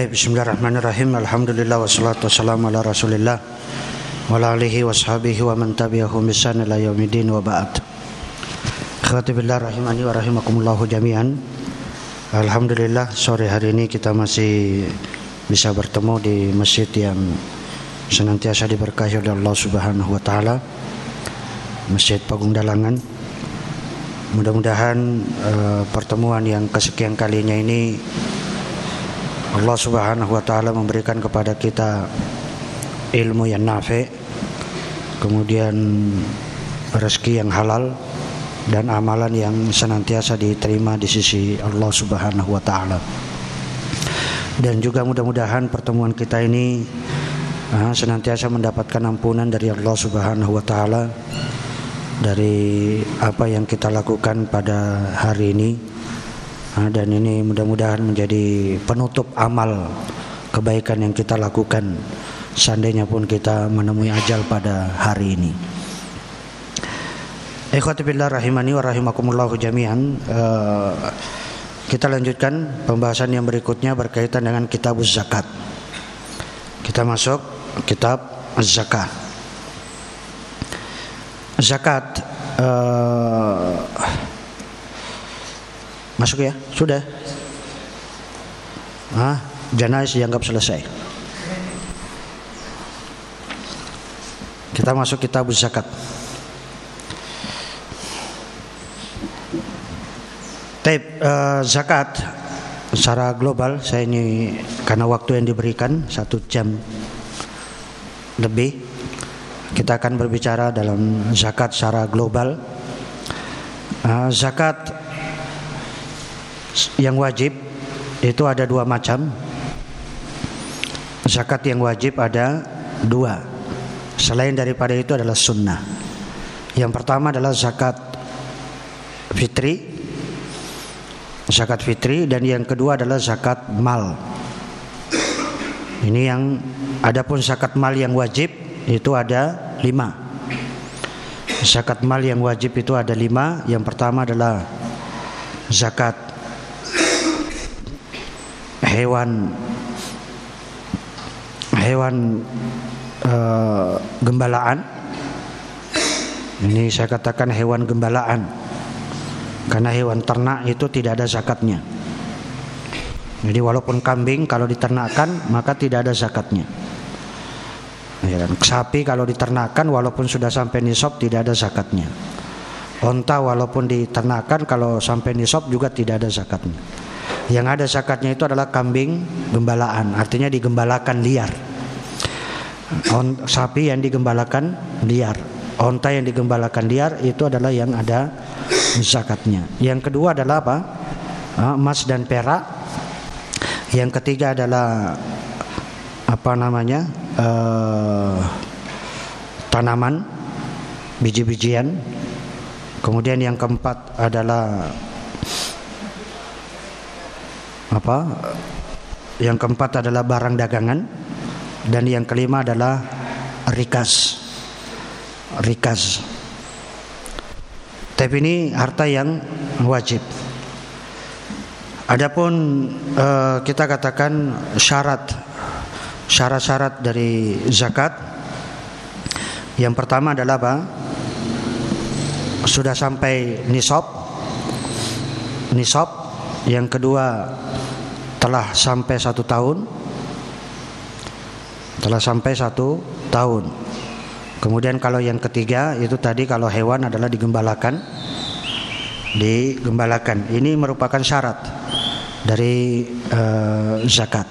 Baik, bismillahirrahmanirrahim. Alhamdulillah wassalatu wassalamu ala Rasulillah wa ala alihi washabihi wa man tabi'ahum bisan ila yaumidin wa ba'd. Akhwati billah rahimani wa rahimakumullahu jami'an. Alhamdulillah sore hari ini kita masih bisa bertemu di masjid yang senantiasa diberkahi oleh Allah Subhanahu wa taala. Masjid Pagung Dalangan. Mudah-mudahan uh, pertemuan yang kesekian kalinya ini Allah Subhanahu wa taala memberikan kepada kita ilmu yang nafi, kemudian rezeki yang halal dan amalan yang senantiasa diterima di sisi Allah Subhanahu wa taala. Dan juga mudah-mudahan pertemuan kita ini uh, senantiasa mendapatkan ampunan dari Allah Subhanahu wa taala dari apa yang kita lakukan pada hari ini dan ini mudah-mudahan menjadi penutup amal kebaikan yang kita lakukan seandainya pun kita menemui ajal pada hari ini. Ikhwati billah rahimani wa rahimakumullah jami'an. Uh, kita lanjutkan pembahasan yang berikutnya berkaitan dengan kitab zakat. Kita masuk kitab zakat. Zakat uh, Masuk ya? Sudah. Ah, janais dianggap selesai. Kita masuk kitab zakat. Taib uh, zakat secara global saya ini karena waktu yang diberikan satu jam lebih kita akan berbicara dalam zakat secara global. Uh, zakat yang wajib itu ada dua macam. Zakat yang wajib ada dua. Selain daripada itu adalah sunnah. Yang pertama adalah zakat fitri. Zakat fitri dan yang kedua adalah zakat mal. Ini yang adapun zakat mal yang wajib itu ada lima. Zakat mal yang wajib itu ada lima. Yang pertama adalah zakat hewan hewan uh, gembalaan. Ini saya katakan hewan gembalaan. Karena hewan ternak itu tidak ada zakatnya. Jadi walaupun kambing kalau diternakkan maka tidak ada zakatnya. Ya, dan sapi kalau diternakkan walaupun sudah sampai nisab tidak ada zakatnya. Onta walaupun diternakkan kalau sampai nisab juga tidak ada zakatnya yang ada zakatnya itu adalah kambing gembalaan, artinya digembalakan liar. On, sapi yang digembalakan liar, onta yang digembalakan liar itu adalah yang ada zakatnya. Yang kedua adalah apa? Emas dan perak. Yang ketiga adalah apa namanya? Uh, tanaman, biji-bijian. Kemudian yang keempat adalah apa? Yang keempat adalah barang dagangan. Dan yang kelima adalah rikas. Rikas. Tapi ini harta yang wajib. Adapun uh, kita katakan syarat. Syarat-syarat dari zakat. Yang pertama adalah apa? Sudah sampai nisab. Nisab. Yang kedua telah sampai satu tahun. Telah sampai satu tahun. Kemudian kalau yang ketiga itu tadi kalau hewan adalah digembalakan. Digembalakan. Ini merupakan syarat dari uh, zakat.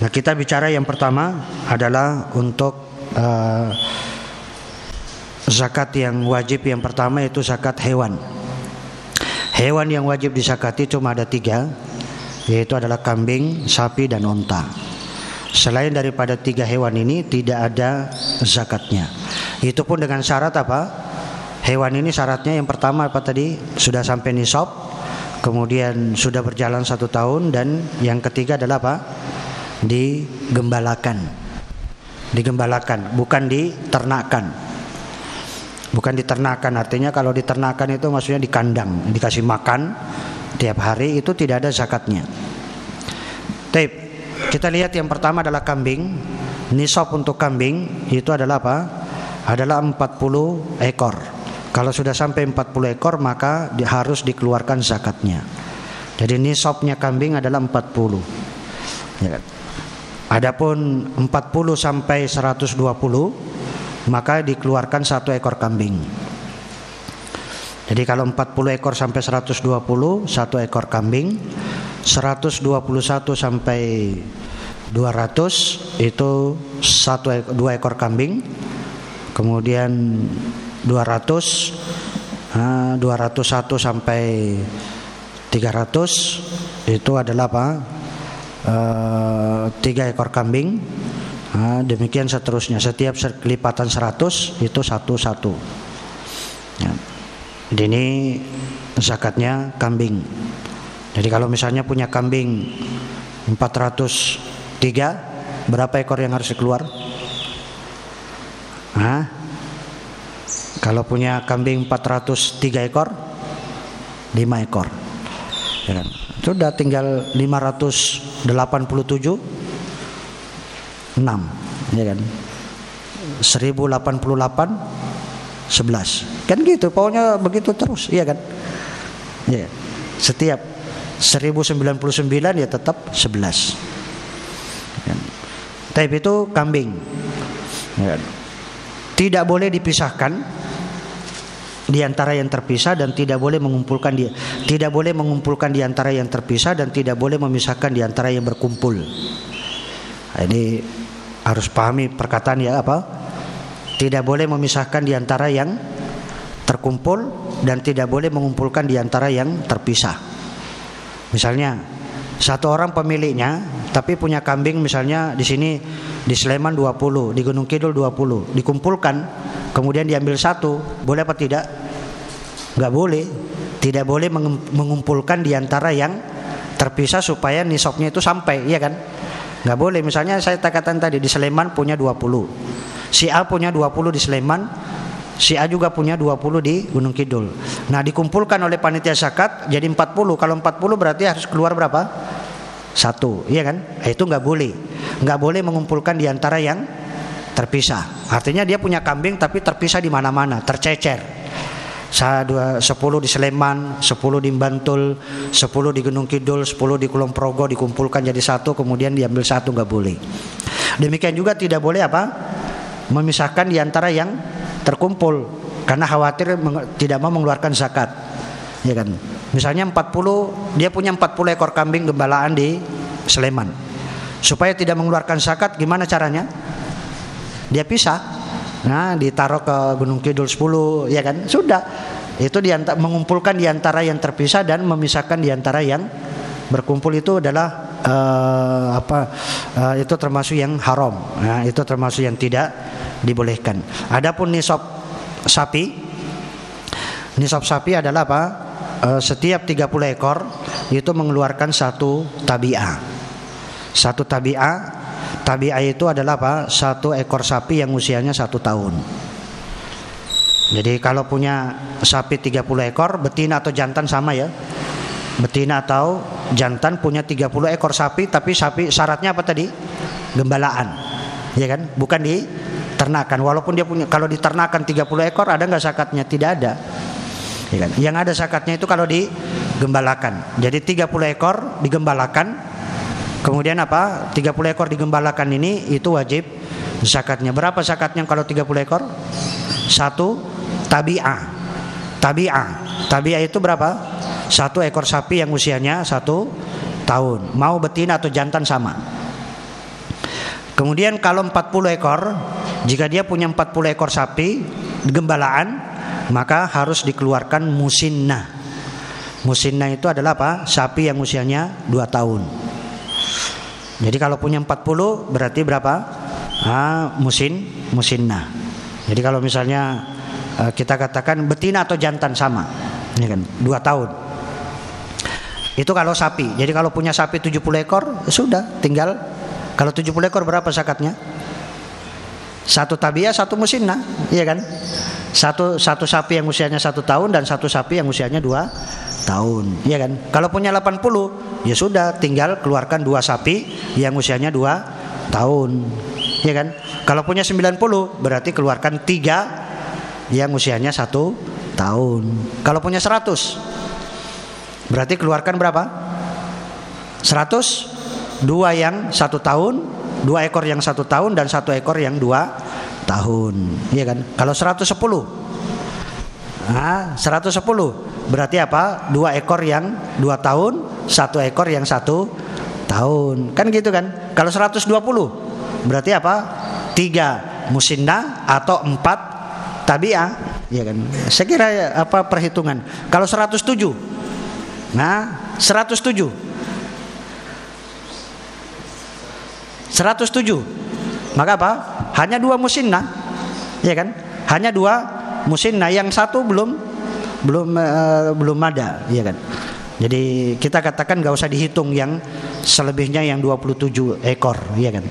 Nah kita bicara yang pertama adalah untuk uh, zakat yang wajib. Yang pertama itu zakat hewan. Hewan yang wajib disakati cuma ada tiga yaitu adalah kambing, sapi dan onta. Selain daripada tiga hewan ini tidak ada zakatnya. Itu pun dengan syarat apa? Hewan ini syaratnya yang pertama apa tadi sudah sampai nisab, kemudian sudah berjalan satu tahun dan yang ketiga adalah apa? Digembalakan, digembalakan, bukan diternakan. Bukan diternakan artinya kalau diternakan itu maksudnya di kandang, dikasih makan tiap hari itu tidak ada zakatnya. Taib Kita lihat yang pertama adalah kambing. Nisab untuk kambing itu adalah apa? Adalah 40 ekor. Kalau sudah sampai 40 ekor maka di, harus dikeluarkan zakatnya. Jadi nisabnya kambing adalah 40. Ya. Adapun 40 sampai 120 maka dikeluarkan satu ekor kambing. Jadi kalau 40 ekor sampai 120 satu ekor kambing, 121 sampai 200 itu satu dua ekor kambing, kemudian 200 201 sampai 300 itu adalah apa? Uh, tiga ekor kambing Nah, demikian seterusnya. Setiap kelipatan 100 itu satu-satu. Ya. Ini zakatnya kambing. Jadi kalau misalnya punya kambing 403, berapa ekor yang harus keluar? Hah? Kalau punya kambing 403 ekor, 5 ekor. Ya kan? Sudah tinggal 587 6 ya kan 1088 11 kan gitu pokoknya begitu terus iya kan ya setiap 1099 ya tetap 11 ya. Tapi itu kambing ya. tidak boleh dipisahkan di antara yang terpisah dan tidak boleh mengumpulkan dia tidak boleh mengumpulkan di antara yang terpisah dan tidak boleh memisahkan di antara yang berkumpul. Nah, ini harus pahami perkataan ya apa? Tidak boleh memisahkan di antara yang terkumpul dan tidak boleh mengumpulkan di antara yang terpisah. Misalnya satu orang pemiliknya tapi punya kambing misalnya di sini di Sleman 20, di Gunung Kidul 20, dikumpulkan kemudian diambil satu, boleh apa tidak? Enggak boleh. Tidak boleh mengumpulkan di antara yang terpisah supaya nisabnya itu sampai, iya kan? nggak boleh misalnya saya katakan tadi di Sleman punya 20 si A punya 20 di Sleman si A juga punya 20 di Gunung Kidul. Nah dikumpulkan oleh panitia zakat jadi 40 kalau 40 berarti harus keluar berapa? Satu iya kan? Nah, itu nggak boleh. Nggak boleh mengumpulkan di antara yang terpisah. Artinya dia punya kambing tapi terpisah di mana-mana tercecer. Saya dua, sepuluh di Sleman, sepuluh di Bantul, sepuluh di Gunung Kidul, sepuluh di Kulon Progo dikumpulkan jadi satu, kemudian diambil satu nggak boleh. Demikian juga tidak boleh apa? Memisahkan di antara yang terkumpul karena khawatir tidak mau mengeluarkan zakat. Ya kan? Misalnya 40 dia punya 40 ekor kambing gembalaan di Sleman. Supaya tidak mengeluarkan zakat gimana caranya? Dia pisah Nah, ditaruh ke Gunung Kidul 10, ya kan? Sudah. Itu diantar, mengumpulkan di antara yang terpisah dan memisahkan di antara yang berkumpul itu adalah uh, apa? Uh, itu termasuk yang haram. Nah, itu termasuk yang tidak dibolehkan. Adapun nisab sapi nisab sapi adalah apa? Uh, setiap 30 ekor itu mengeluarkan satu tabi'ah. Satu tabi'ah Tabi'ah itu adalah apa? Satu ekor sapi yang usianya satu tahun. Jadi kalau punya sapi 30 ekor, betina atau jantan sama ya. Betina atau jantan punya 30 ekor sapi, tapi sapi syaratnya apa tadi? Gembalaan. Ya kan? Bukan di ternakan. Walaupun dia punya kalau diternakan 30 ekor ada nggak zakatnya? Tidak ada. Ya kan? Yang ada zakatnya itu kalau digembalakan. Jadi 30 ekor digembalakan Kemudian apa? 30 ekor digembalakan ini itu wajib zakatnya. Berapa zakatnya kalau 30 ekor? Satu tabi'ah. Tabi'ah. Tabi'ah itu berapa? Satu ekor sapi yang usianya satu tahun. Mau betina atau jantan sama. Kemudian kalau 40 ekor, jika dia punya 40 ekor sapi gembalaan, maka harus dikeluarkan musinna. Musinna itu adalah apa? Sapi yang usianya 2 tahun. Jadi kalau punya 40 berarti berapa? Ah, musin musinna. Jadi kalau misalnya uh, kita katakan betina atau jantan sama, ini kan dua tahun. Itu kalau sapi. Jadi kalau punya sapi 70 ekor sudah tinggal kalau 70 ekor berapa zakatnya? Satu tabia, satu musinna, iya kan? Satu satu sapi yang usianya satu tahun dan satu sapi yang usianya dua tahun. Iya kan? Kalau punya 80, ya sudah tinggal keluarkan dua sapi yang usianya dua tahun. Iya kan? Kalau punya 90, berarti keluarkan tiga yang usianya satu tahun. Kalau punya 100, berarti keluarkan berapa? 100 dua yang satu tahun, dua ekor yang satu tahun dan satu ekor yang dua tahun. Iya kan? Kalau 110 Nah, 110 berarti apa? Dua ekor yang dua tahun, satu ekor yang satu tahun. Kan gitu kan? Kalau 120 berarti apa? Tiga musinna atau empat tabiah. Ya kan? Saya kira apa perhitungan. Kalau 107 Nah, 107 107 Maka apa? Hanya dua musinna. Ya kan? Hanya dua musinna. Yang satu belum belum uh, belum ada. Ya kan? Jadi kita katakan nggak usah dihitung yang selebihnya yang 27 ekor. Ya kan?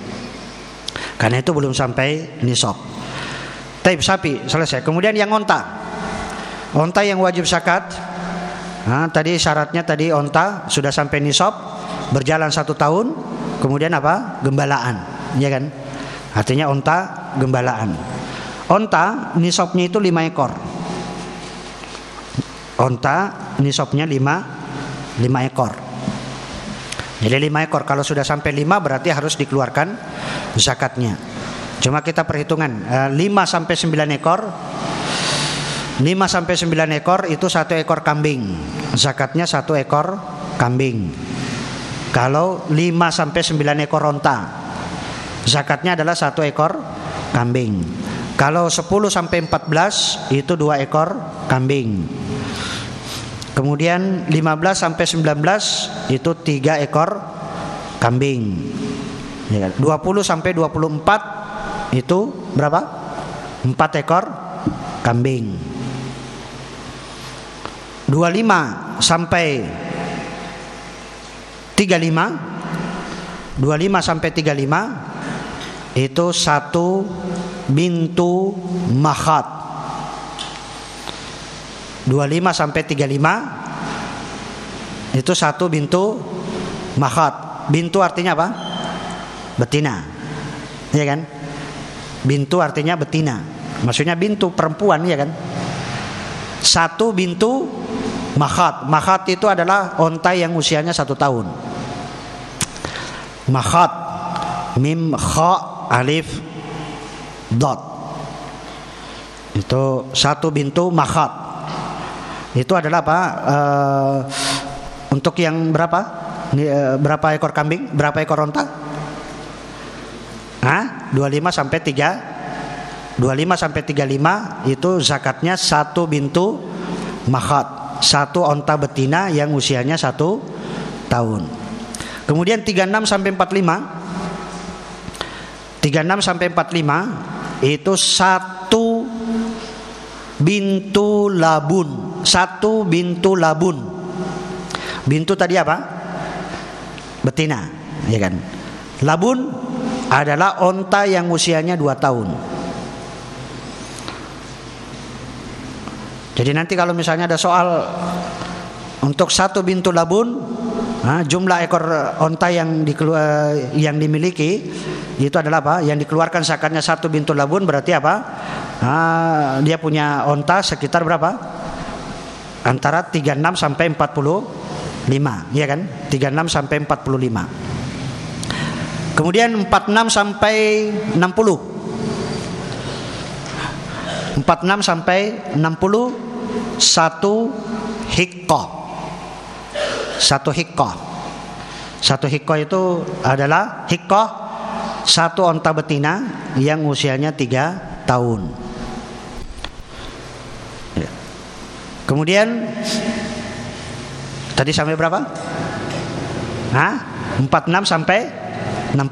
Karena itu belum sampai nisab. Taib sapi. Selesai. Kemudian yang onta. Onta yang wajib zakat. Nah, tadi syaratnya tadi onta sudah sampai nisab. Berjalan satu tahun kemudian apa gembalaan ya kan artinya onta gembalaan Onta nisabnya itu lima ekor. Onta nisabnya lima lima ekor. Jadi lima ekor kalau sudah sampai lima berarti harus dikeluarkan zakatnya. Cuma kita perhitungan eh, lima sampai sembilan ekor 5 sampai 9 ekor itu satu ekor kambing. Zakatnya satu ekor kambing. Kalau 5 sampai 9 ekor onta, zakatnya adalah satu ekor kambing. Kalau 10 sampai 14 itu dua ekor kambing. Kemudian 15 sampai 19 itu tiga ekor kambing. 20 ya, sampai 24 itu berapa? 4 ekor kambing. 25 sampai 35 25 sampai 35 itu satu bintu Mahat 25 sampai 35 itu satu bintu Mahat bintu artinya apa? Betina. Ya kan? Bintu artinya betina. Maksudnya bintu perempuan ya kan? Satu bintu Mahat. Mahat itu adalah onta yang usianya satu tahun. Mahat. Mim kha alif dot. Itu satu bintu mahat. Itu adalah apa? Uh, untuk yang berapa? Uh, berapa ekor kambing? Berapa ekor onta? Hah? 25 sampai 3 25 sampai 35 itu zakatnya satu bintu mahat satu onta betina yang usianya satu tahun. Kemudian 36 sampai 45 36 sampai 45 itu satu bintu labun. Satu bintu labun. Bintu tadi apa? Betina ya kan? Labun adalah onta yang usianya dua tahun jadi nanti kalau misalnya ada soal untuk satu bintu labun nah, jumlah ekor onta yang dikeluar, yang dimiliki itu adalah apa? Yang dikeluarkan zakatnya satu bintu labun berarti apa? Nah, dia punya onta sekitar berapa? Antara 36 sampai 45, ya kan? 36 sampai 45. Kemudian 46 sampai 60. 46 sampai 60 satu hikkoh. Satu hikkoh. Satu hikkoh itu adalah hikkoh satu onta betina yang usianya tiga tahun. Ya. Kemudian tadi sampai berapa? Hah? 46 sampai 60.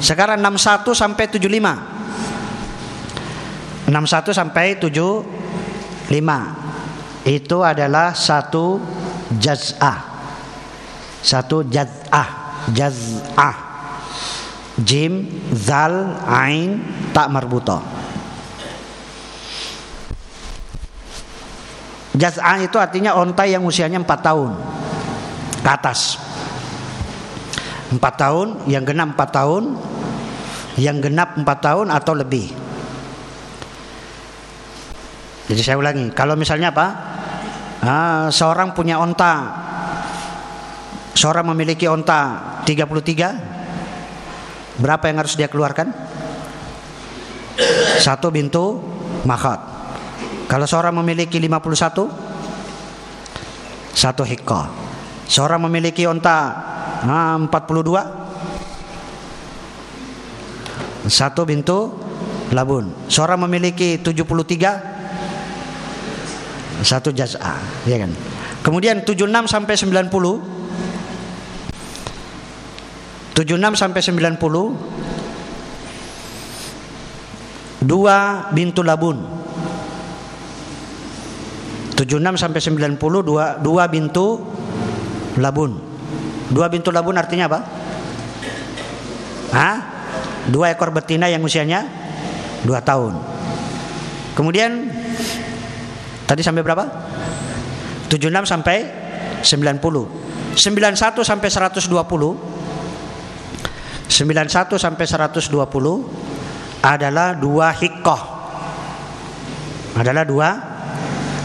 Sekarang 61 sampai 75. 61 sampai 75. Itu adalah satu jaz'ah. Satu jaz'ah. Jaz'ah jim zal ain tak marbuta Jaz'a itu artinya onta yang usianya 4 tahun ke atas. 4 tahun, yang genap 4 tahun, yang genap 4 tahun atau lebih. Jadi saya ulangi, kalau misalnya apa? Ah, seorang punya onta, seorang memiliki onta 33, berapa yang harus dia keluarkan? Satu bintu makhot. Kalau seorang memiliki 51 satu hikah. Seorang memiliki onta nah, 42 satu bintu labun. Seorang memiliki 73 satu jaz'a, ya kan? Kemudian 76 sampai 90 76 sampai 90 dua bintu labun 76 sampai 90 dua, dua bintu labun. Dua bintu labun artinya apa? Hah? Dua ekor betina yang usianya dua tahun. Kemudian tadi sampai berapa? 76 sampai 90. 91 sampai 120. 91 sampai 120 adalah dua hikoh. Adalah dua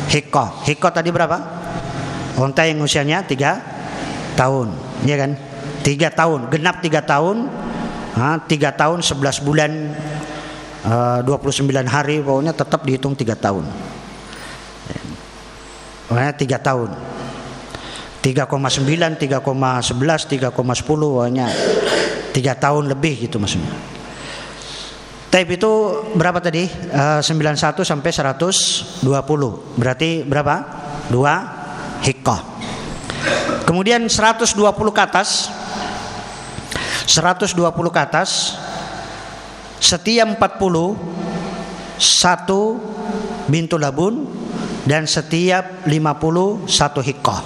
Hiko. Hiko tadi berapa? Unta yang usianya tiga tahun, ya kan? Tiga tahun, genap tiga tahun, tiga tahun sebelas bulan, eh, dua puluh sembilan hari, pokoknya tetap dihitung tiga tahun. Pokoknya tiga tahun. 3,9, 3,11, 3,10 pokoknya tiga tahun lebih gitu maksudnya. Taib itu berapa tadi? Uh, 91 sampai 120. Berarti berapa? Dua hikah. Kemudian 120 ke atas 120 ke atas setiap 40 satu bintu labun dan setiap 50 satu hikah.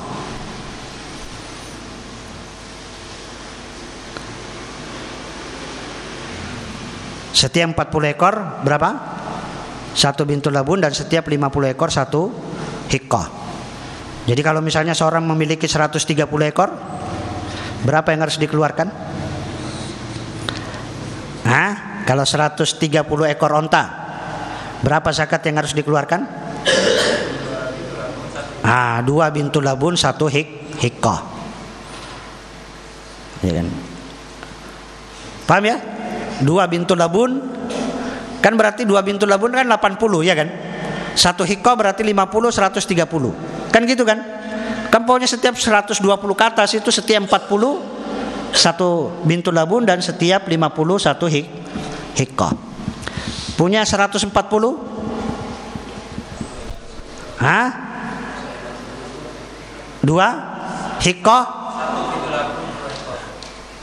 Setiap 40 ekor berapa? Satu bintu labun dan setiap 50 ekor satu hikah. Jadi kalau misalnya seorang memiliki 130 ekor, berapa yang harus dikeluarkan? Hah? Kalau 130 ekor onta, berapa zakat yang harus dikeluarkan? Ah, dua bintu labun, satu hik hikah. Ya kan? Paham ya? dua bintu labun kan berarti dua bintu labun kan 80 ya kan satu hiko berarti 50 130 kan gitu kan kan pokoknya setiap 120 ke atas itu setiap 40 satu bintu labun dan setiap 50 satu hik hiko punya 140 Hah? Dua hiko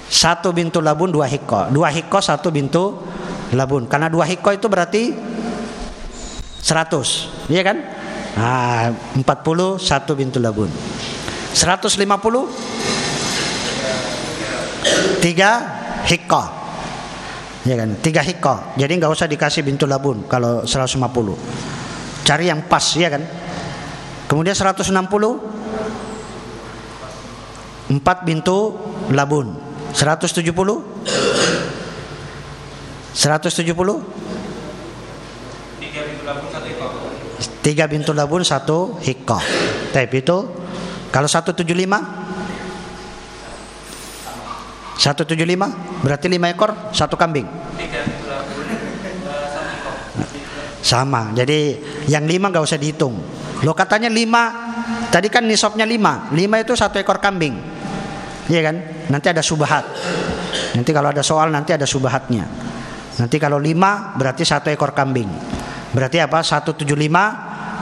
satu bintu labun dua hiko dua hiko satu bintu labun. Karena dua hiko itu berarti seratus. Iya kan? Nah, puluh satu bintu labun. seratus lima puluh tiga hiko ya kan? Tiga hiko jadi nggak usah dikasih bintu labun kalau seratus lima puluh. Cari yang pas ya kan? Kemudian seratus enam puluh empat bintu labun. 170 170 Tiga bintu labun satu hikoh Tapi itu Kalau 175 175 Berarti lima ekor Satu kambing? Sama. Jadi yang lima gak usah dihitung. Lo katanya lima Tadi kan nisabnya lima. Lima itu satu ekor kambing Iya kan? Nanti ada subahat. Nanti kalau ada soal nanti ada subahatnya. Nanti kalau lima berarti satu ekor kambing. Berarti apa? Satu tujuh lima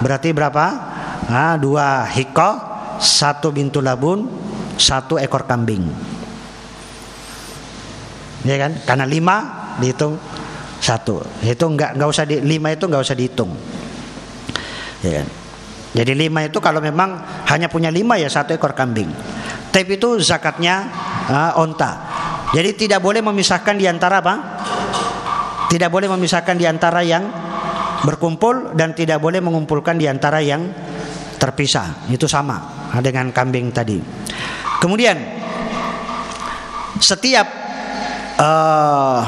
berarti berapa? Nah, dua hiko, satu bintu labun, satu ekor kambing. Iya kan? Karena lima dihitung satu. Itu nggak nggak usah di lima itu nggak usah dihitung. Ya kan? Jadi lima itu kalau memang hanya punya lima ya satu ekor kambing. Tapi itu zakatnya uh, onta. Jadi tidak boleh memisahkan di antara apa? Tidak boleh memisahkan di antara yang berkumpul dan tidak boleh mengumpulkan di antara yang terpisah. Itu sama dengan kambing tadi. Kemudian setiap uh,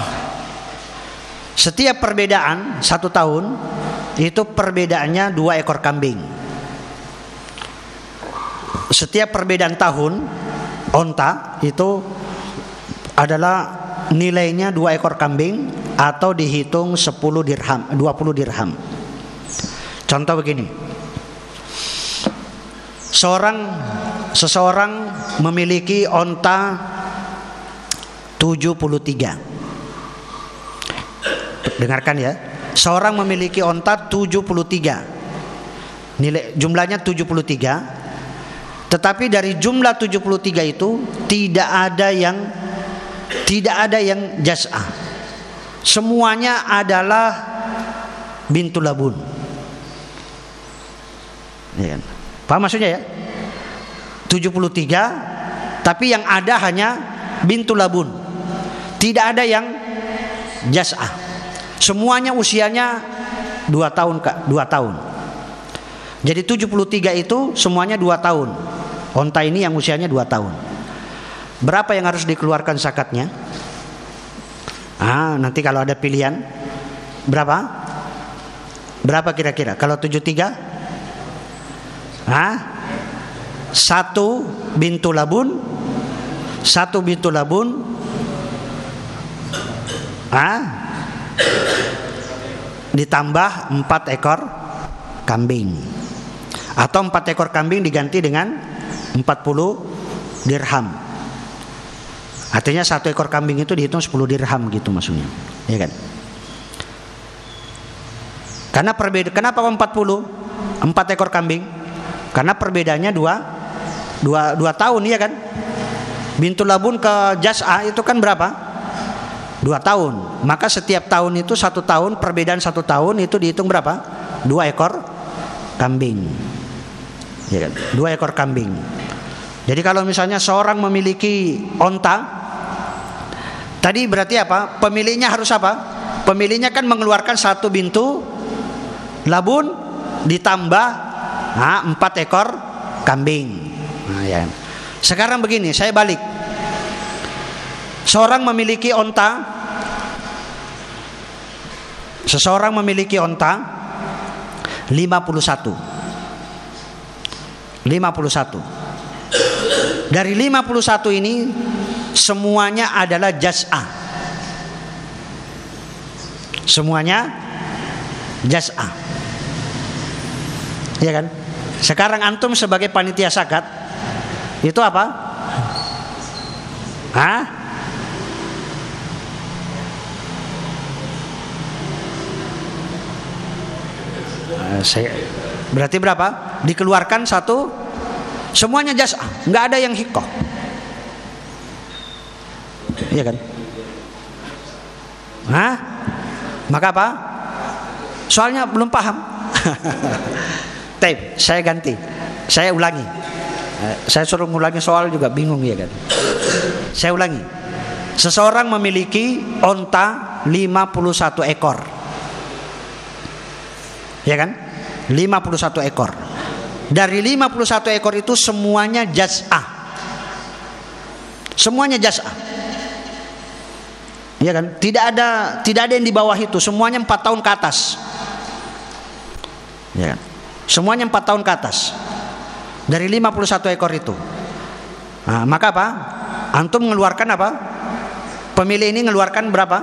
setiap perbedaan satu tahun itu perbedaannya dua ekor kambing. Setiap perbedaan tahun onta itu adalah nilainya dua ekor kambing atau dihitung 10 dirham, 20 dirham. Contoh begini. Seorang seseorang memiliki onta 73. Dengarkan ya. Seorang memiliki onta 73. Nilai jumlahnya 73. Tetapi dari jumlah 73 itu tidak ada yang tidak ada yang jas'ah. Semuanya adalah bintu labun. Ya kan? Paham maksudnya ya? 73 tapi yang ada hanya bintu labun. Tidak ada yang jas'ah. Semuanya usianya 2 tahun Kak, 2 tahun. Jadi 73 itu semuanya 2 tahun. Onta ini yang usianya 2 tahun. Berapa yang harus dikeluarkan zakatnya? Ah, nanti kalau ada pilihan berapa? Berapa kira-kira? Kalau 73? Ah? Satu bintu labun Satu bintu labun ah, Ditambah empat ekor kambing Atau empat ekor kambing diganti dengan 40 dirham. Artinya satu ekor kambing itu dihitung 10 dirham gitu maksudnya. Ya kan? Karena perbeda Kenapa 40 Empat ekor kambing? Karena perbedaannya dua dua, dua tahun ya kan? Bintu labun ke jas'a itu kan berapa? Dua tahun. Maka setiap tahun itu satu tahun perbedaan satu tahun itu dihitung berapa? Dua ekor kambing. Ya kan? Dua ekor kambing jadi kalau misalnya seorang memiliki onta tadi berarti apa pemiliknya harus apa pemiliknya kan mengeluarkan satu bintu labun ditambah nah, empat ekor kambing Nah, ya. Sekarang begini, saya balik. Seorang memiliki onta, seseorang memiliki onta 51. 51. Dari 51 ini semuanya adalah jas'ah. Semuanya jas'ah. Ya kan? Sekarang antum sebagai panitia zakat itu apa? Hah? Saya berarti berapa? Dikeluarkan satu semuanya jas nggak ada yang hikoh. Iya kan? Hah? Maka apa? Soalnya belum paham. Tape, saya ganti. Saya ulangi. Eh, saya suruh ngulangi soal juga bingung ya kan. Saya ulangi. Seseorang memiliki onta 51 ekor. Ya kan? 51 ekor. Dari 51 ekor itu semuanya jaz'ah. Semuanya jaz'ah. Ya kan? Tidak ada tidak ada yang di bawah itu, semuanya 4 tahun ke atas. Ya? Semuanya 4 tahun ke atas dari 51 ekor itu. Nah, maka apa? Antum mengeluarkan apa? Pemilih ini mengeluarkan berapa?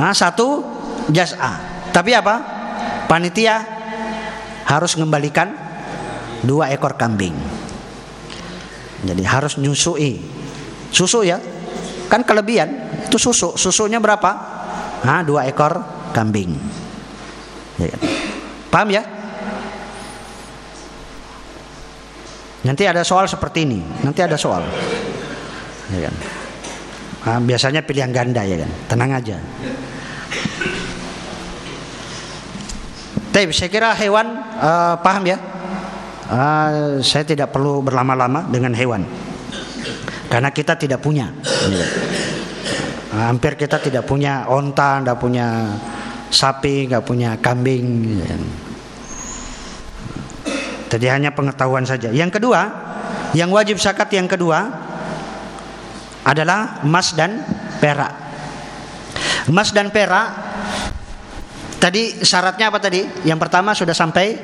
Nah, satu jas'a. Tapi apa? Panitia harus mengembalikan dua ekor kambing. Jadi harus nyusui. Susu ya. Kan kelebihan. Itu susu. Susunya berapa? Nah, dua ekor kambing. Ya. Paham ya? Nanti ada soal seperti ini. Nanti ada soal. Ya kan? Nah, biasanya pilihan ganda ya kan. Tenang aja. Tapi saya kira hewan uh, paham ya. Uh, saya tidak perlu berlama-lama dengan hewan. Karena kita tidak punya. Ya. Uh, hampir kita tidak punya onta, tidak punya sapi, nggak punya kambing. Ya. Tadi hanya pengetahuan saja. Yang kedua, yang wajib zakat yang kedua adalah emas dan perak. Emas dan perak tadi syaratnya apa tadi? Yang pertama sudah sampai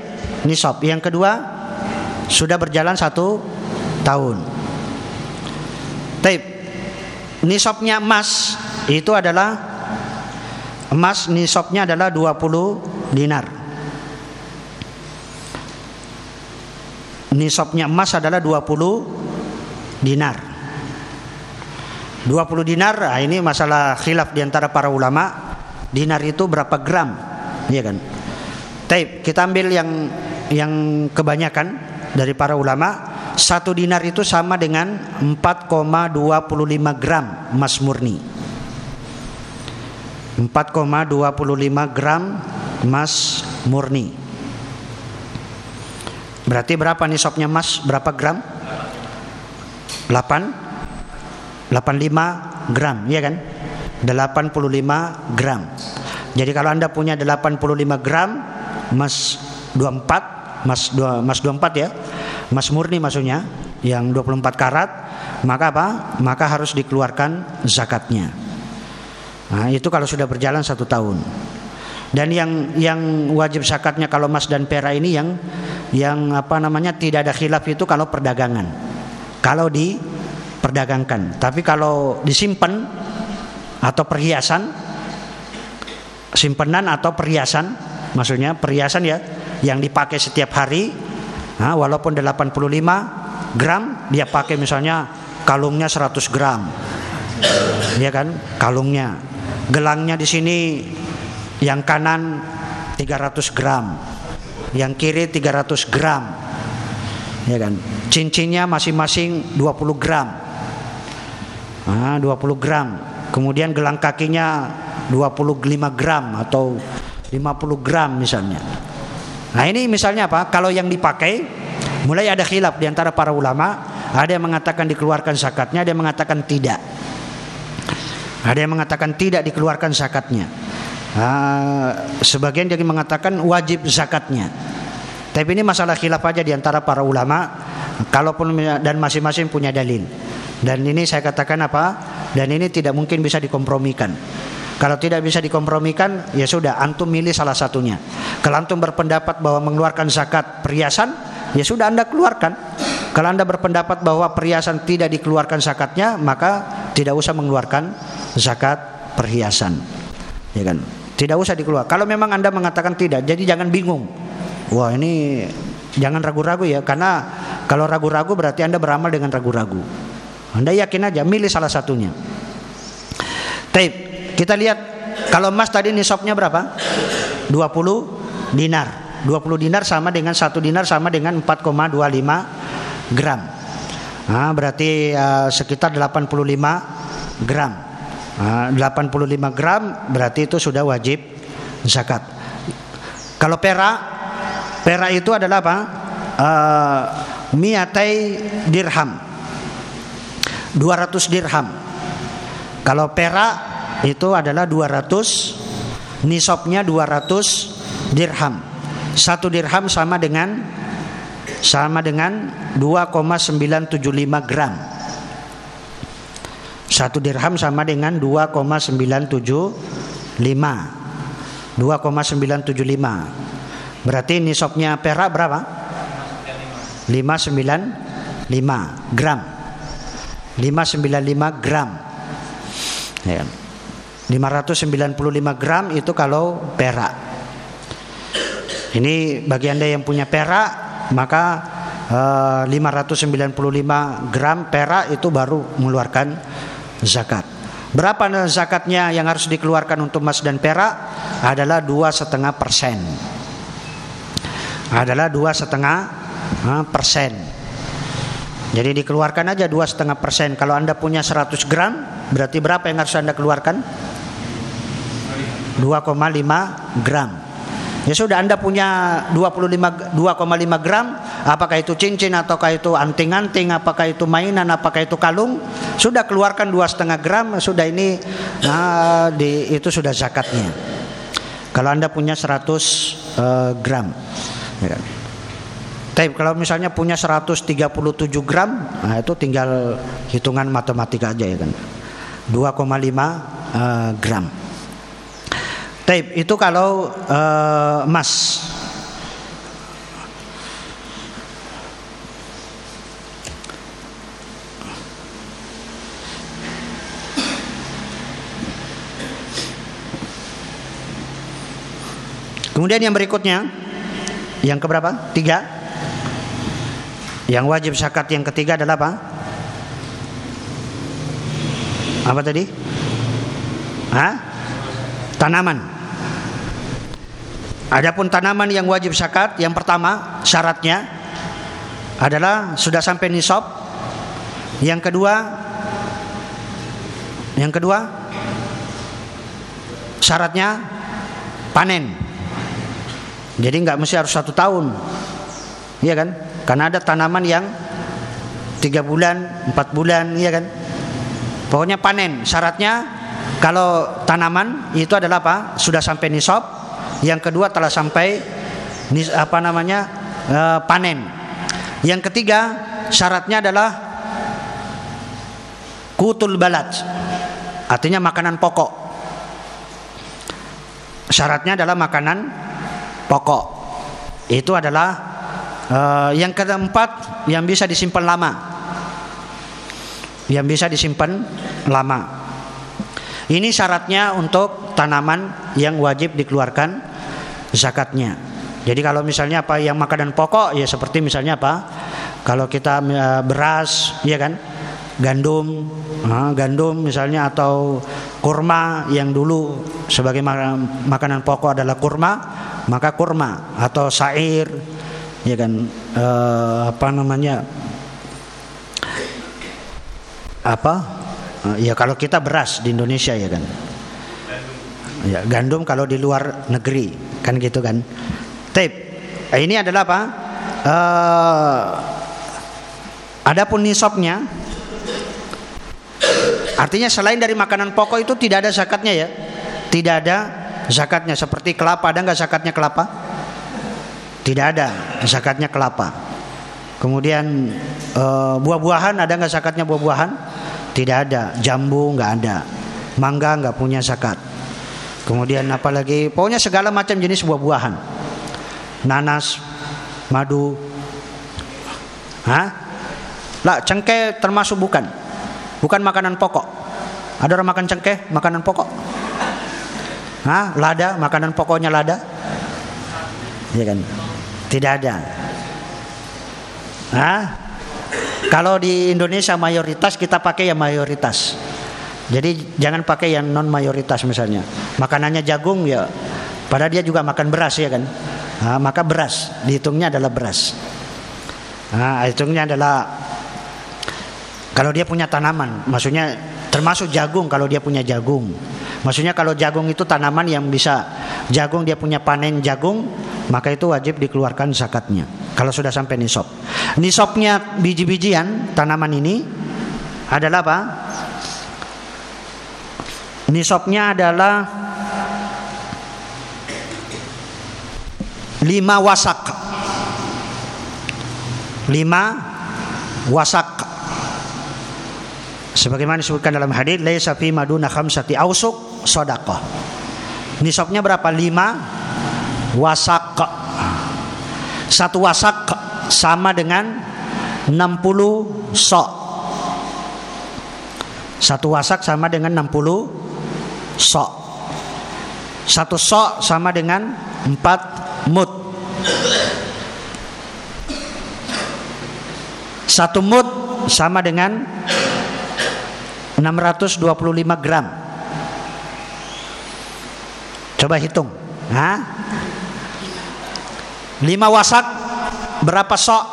nisab. Yang kedua sudah berjalan satu tahun. Taib. Nisabnya emas itu adalah emas nisabnya adalah 20 dinar. Nisabnya emas adalah 20 dinar. 20 dinar, nah ini masalah khilaf di antara para ulama. Dinar itu berapa gram? Iya kan? Taib, kita ambil yang yang kebanyakan dari para ulama, satu dinar itu sama dengan 4,25 gram emas murni. 4,25 gram emas murni. Berarti berapa nih sopnya emas? Berapa gram? 8 85 gram, ya kan? 85 gram. Jadi kalau Anda punya 85 gram emas 24, emas 2 emas 24 ya. Emas murni maksudnya yang 24 karat, maka apa? Maka harus dikeluarkan zakatnya. Nah, itu kalau sudah berjalan satu tahun. Dan yang yang wajib zakatnya kalau emas dan perak ini yang yang apa namanya tidak ada khilaf itu kalau perdagangan. Kalau di diperdagangkan. Tapi kalau disimpan atau perhiasan, simpenan atau perhiasan, maksudnya perhiasan ya yang dipakai setiap hari, nah, walaupun 85 gram, dia pakai misalnya kalungnya 100 gram, ya kan, kalungnya, gelangnya di sini yang kanan 300 gram, yang kiri 300 gram, ya kan, cincinnya masing-masing 20 gram, ah, 20 gram kemudian gelang kakinya 25 gram atau 50 gram misalnya. Nah ini misalnya apa? Kalau yang dipakai mulai ada khilaf di antara para ulama. Ada yang mengatakan dikeluarkan zakatnya ada yang mengatakan tidak. Ada yang mengatakan tidak dikeluarkan zakatnya. Ah, sebagian jadi mengatakan wajib zakatnya. Tapi ini masalah khilaf aja di antara para ulama. Kalaupun dan masing-masing punya dalil dan ini saya katakan apa? Dan ini tidak mungkin bisa dikompromikan. Kalau tidak bisa dikompromikan, ya sudah, antum milih salah satunya. Kalau antum berpendapat bahwa mengeluarkan zakat perhiasan, ya sudah anda keluarkan. Kalau anda berpendapat bahwa perhiasan tidak dikeluarkan zakatnya, maka tidak usah mengeluarkan zakat perhiasan. Ya kan? Tidak usah dikeluarkan. Kalau memang anda mengatakan tidak, jadi jangan bingung. Wah ini jangan ragu-ragu ya, karena kalau ragu-ragu berarti anda beramal dengan ragu-ragu. Anda yakin aja milih salah satunya. Taib. Kita lihat kalau emas tadi nisabnya berapa? 20 dinar. 20 dinar sama dengan satu dinar sama dengan 4,25 gram. Nah, berarti uh, sekitar 85 gram. Nah, 85 gram berarti itu sudah wajib zakat. Kalau perak, perak itu adalah apa? Uh, miatai dirham 200 dirham. Kalau perak itu adalah 200 nisabnya 200 dirham. Satu dirham sama dengan sama dengan 2,975 gram. Satu dirham sama dengan 2,975 2,975 Berarti nisabnya perak berapa? 595 gram 595 gram. Ya. 595 gram itu kalau perak. Ini bagi Anda yang punya perak, maka eh, 595 gram perak itu baru mengeluarkan zakat. Berapa zakatnya yang harus dikeluarkan untuk emas dan perak? Adalah dua setengah persen. Adalah dua setengah eh, persen. Jadi dikeluarkan aja dua setengah persen. Kalau anda punya 100 gram, berarti berapa yang harus anda keluarkan? 2,5 gram. Ya sudah anda punya 25 2,5 gram, apakah itu cincin ataukah itu anting-anting, apakah itu mainan, apakah itu kalung, sudah keluarkan dua setengah gram, sudah ini nah, di, itu sudah zakatnya. Kalau anda punya 100 uh, gram, ya? Tapi kalau misalnya punya 137 gram, nah itu tinggal hitungan matematika aja ya kan. 2,5 uh, gram. Tape itu kalau uh, emas. Kemudian yang berikutnya, yang keberapa? Tiga. Yang wajib zakat yang ketiga adalah apa? Apa tadi? Hah? Tanaman. Adapun tanaman yang wajib zakat, yang pertama syaratnya adalah sudah sampai nisab. Yang kedua, yang kedua syaratnya panen. Jadi nggak mesti harus satu tahun, iya kan? Karena ada tanaman yang tiga bulan, empat bulan, iya kan? Pokoknya panen. Syaratnya kalau tanaman itu adalah apa? Sudah sampai nisab. Yang kedua telah sampai apa namanya e, panen. Yang ketiga syaratnya adalah kutul balat. Artinya makanan pokok. Syaratnya adalah makanan pokok. Itu adalah Uh, yang keempat yang bisa disimpan lama. Yang bisa disimpan lama. Ini syaratnya untuk tanaman yang wajib dikeluarkan zakatnya. Jadi kalau misalnya apa yang makanan pokok ya seperti misalnya apa? Kalau kita uh, beras, ya kan? Gandum, uh, gandum misalnya atau kurma yang dulu sebagai makanan pokok adalah kurma, maka kurma atau sair ya kan? Uh, apa namanya? Apa? Uh, ya kalau kita beras di Indonesia ya kan? Ya gandum kalau di luar negeri kan gitu kan? Tip eh, ini adalah apa? Uh, adapun nisabnya artinya selain dari makanan pokok itu tidak ada zakatnya ya? Tidak ada zakatnya seperti kelapa ada nggak zakatnya kelapa tidak ada zakatnya kelapa. Kemudian e, buah-buahan ada nggak zakatnya buah-buahan? Tidak ada. Jambu nggak ada. Mangga nggak punya zakat. Kemudian apalagi pokoknya segala macam jenis buah-buahan. Nanas, madu. Hah? Lah, cengkeh termasuk bukan? Bukan makanan pokok. Ada orang makan cengkeh, makanan pokok? Hah? Lada, makanan pokoknya lada? Iya kan? Tidak ada. Hah? Kalau di Indonesia mayoritas kita pakai yang mayoritas. Jadi jangan pakai yang non mayoritas misalnya. Makanannya jagung ya, padahal dia juga makan beras ya kan. Nah, maka beras dihitungnya adalah beras. Nah, hitungnya adalah kalau dia punya tanaman, maksudnya termasuk jagung kalau dia punya jagung. Maksudnya kalau jagung itu tanaman yang bisa jagung dia punya panen jagung, maka itu wajib dikeluarkan zakatnya kalau sudah sampai nisab. Nisabnya biji-bijian tanaman ini adalah apa? Nisabnya adalah lima wasak. Lima wasak. Sebagaimana disebutkan dalam hadis, laisa fi maduna ausuk sadaqah. Nisabnya berapa? Lima wasak satu wasak sama dengan 60 sok. Satu wasak sama dengan 60 sok. Satu sok sama dengan 4 mut. Satu mut sama dengan 625 gram. Coba hitung. Hah? Lima wasak berapa sok?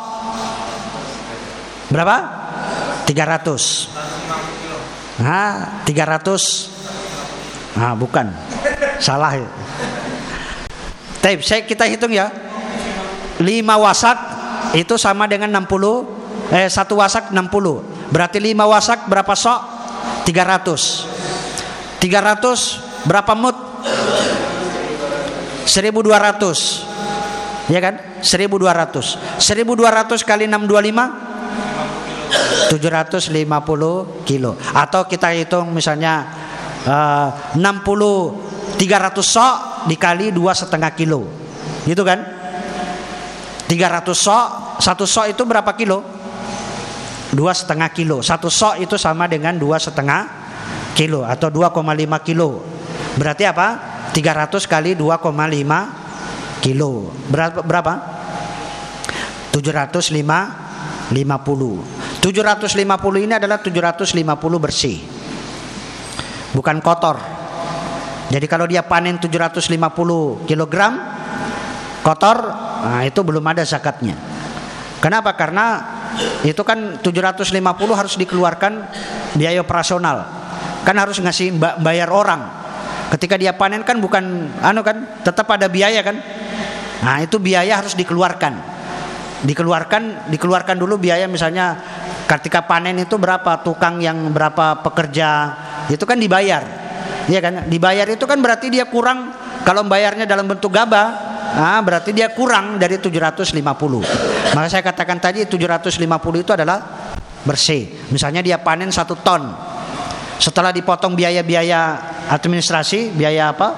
Berapa? 300. Nah, 300. Nah, bukan. Salah ya. Tapi saya kita hitung ya. Lima wasak itu sama dengan 60 eh satu wasak 60. Berarti lima wasak berapa sok? 300. 300 berapa mut? 1200. Ya kan? 1200. 1200 kali 625 750 kilo. Atau kita hitung misalnya uh, 60 300 sok dikali dua setengah kilo. Gitu kan? 300 sok, satu sok itu berapa kilo? Dua setengah kilo. Satu sok itu sama dengan dua setengah kilo atau 2,5 kilo. Berarti apa? 300 kali 2,5 kilo. Berapa? berapa? 750. 750 ini adalah 750 bersih. Bukan kotor. Jadi kalau dia panen 750 kg kotor, nah itu belum ada zakatnya. Kenapa? Karena itu kan 750 harus dikeluarkan biaya operasional. Kan harus ngasih bayar orang. Ketika dia panen kan bukan anu kan, tetap ada biaya kan? Nah, itu biaya harus dikeluarkan. Dikeluarkan, dikeluarkan dulu biaya misalnya ketika panen itu berapa tukang yang berapa pekerja itu kan dibayar. Iya kan? Dibayar itu kan berarti dia kurang kalau bayarnya dalam bentuk gabah, nah berarti dia kurang dari 750. Maka saya katakan tadi 750 itu adalah bersih. Misalnya dia panen satu ton. Setelah dipotong biaya-biaya administrasi, biaya apa?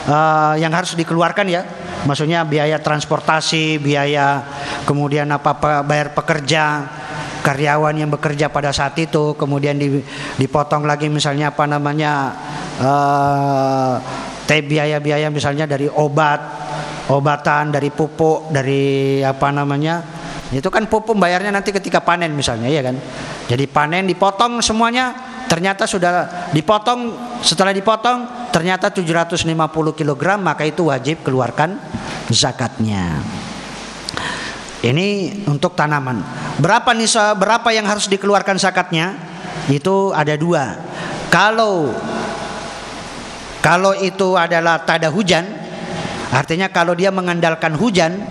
Uh, yang harus dikeluarkan ya maksudnya biaya transportasi, biaya kemudian apa, apa bayar pekerja, karyawan yang bekerja pada saat itu, kemudian dipotong lagi misalnya apa namanya uh, biaya-biaya misalnya dari obat, obatan, dari pupuk, dari apa namanya itu kan pupuk bayarnya nanti ketika panen misalnya ya kan. Jadi panen dipotong semuanya ternyata sudah dipotong setelah dipotong ternyata 750 kg maka itu wajib keluarkan zakatnya. Ini untuk tanaman. Berapa nisa berapa yang harus dikeluarkan zakatnya? Itu ada dua. Kalau kalau itu adalah tada hujan artinya kalau dia mengandalkan hujan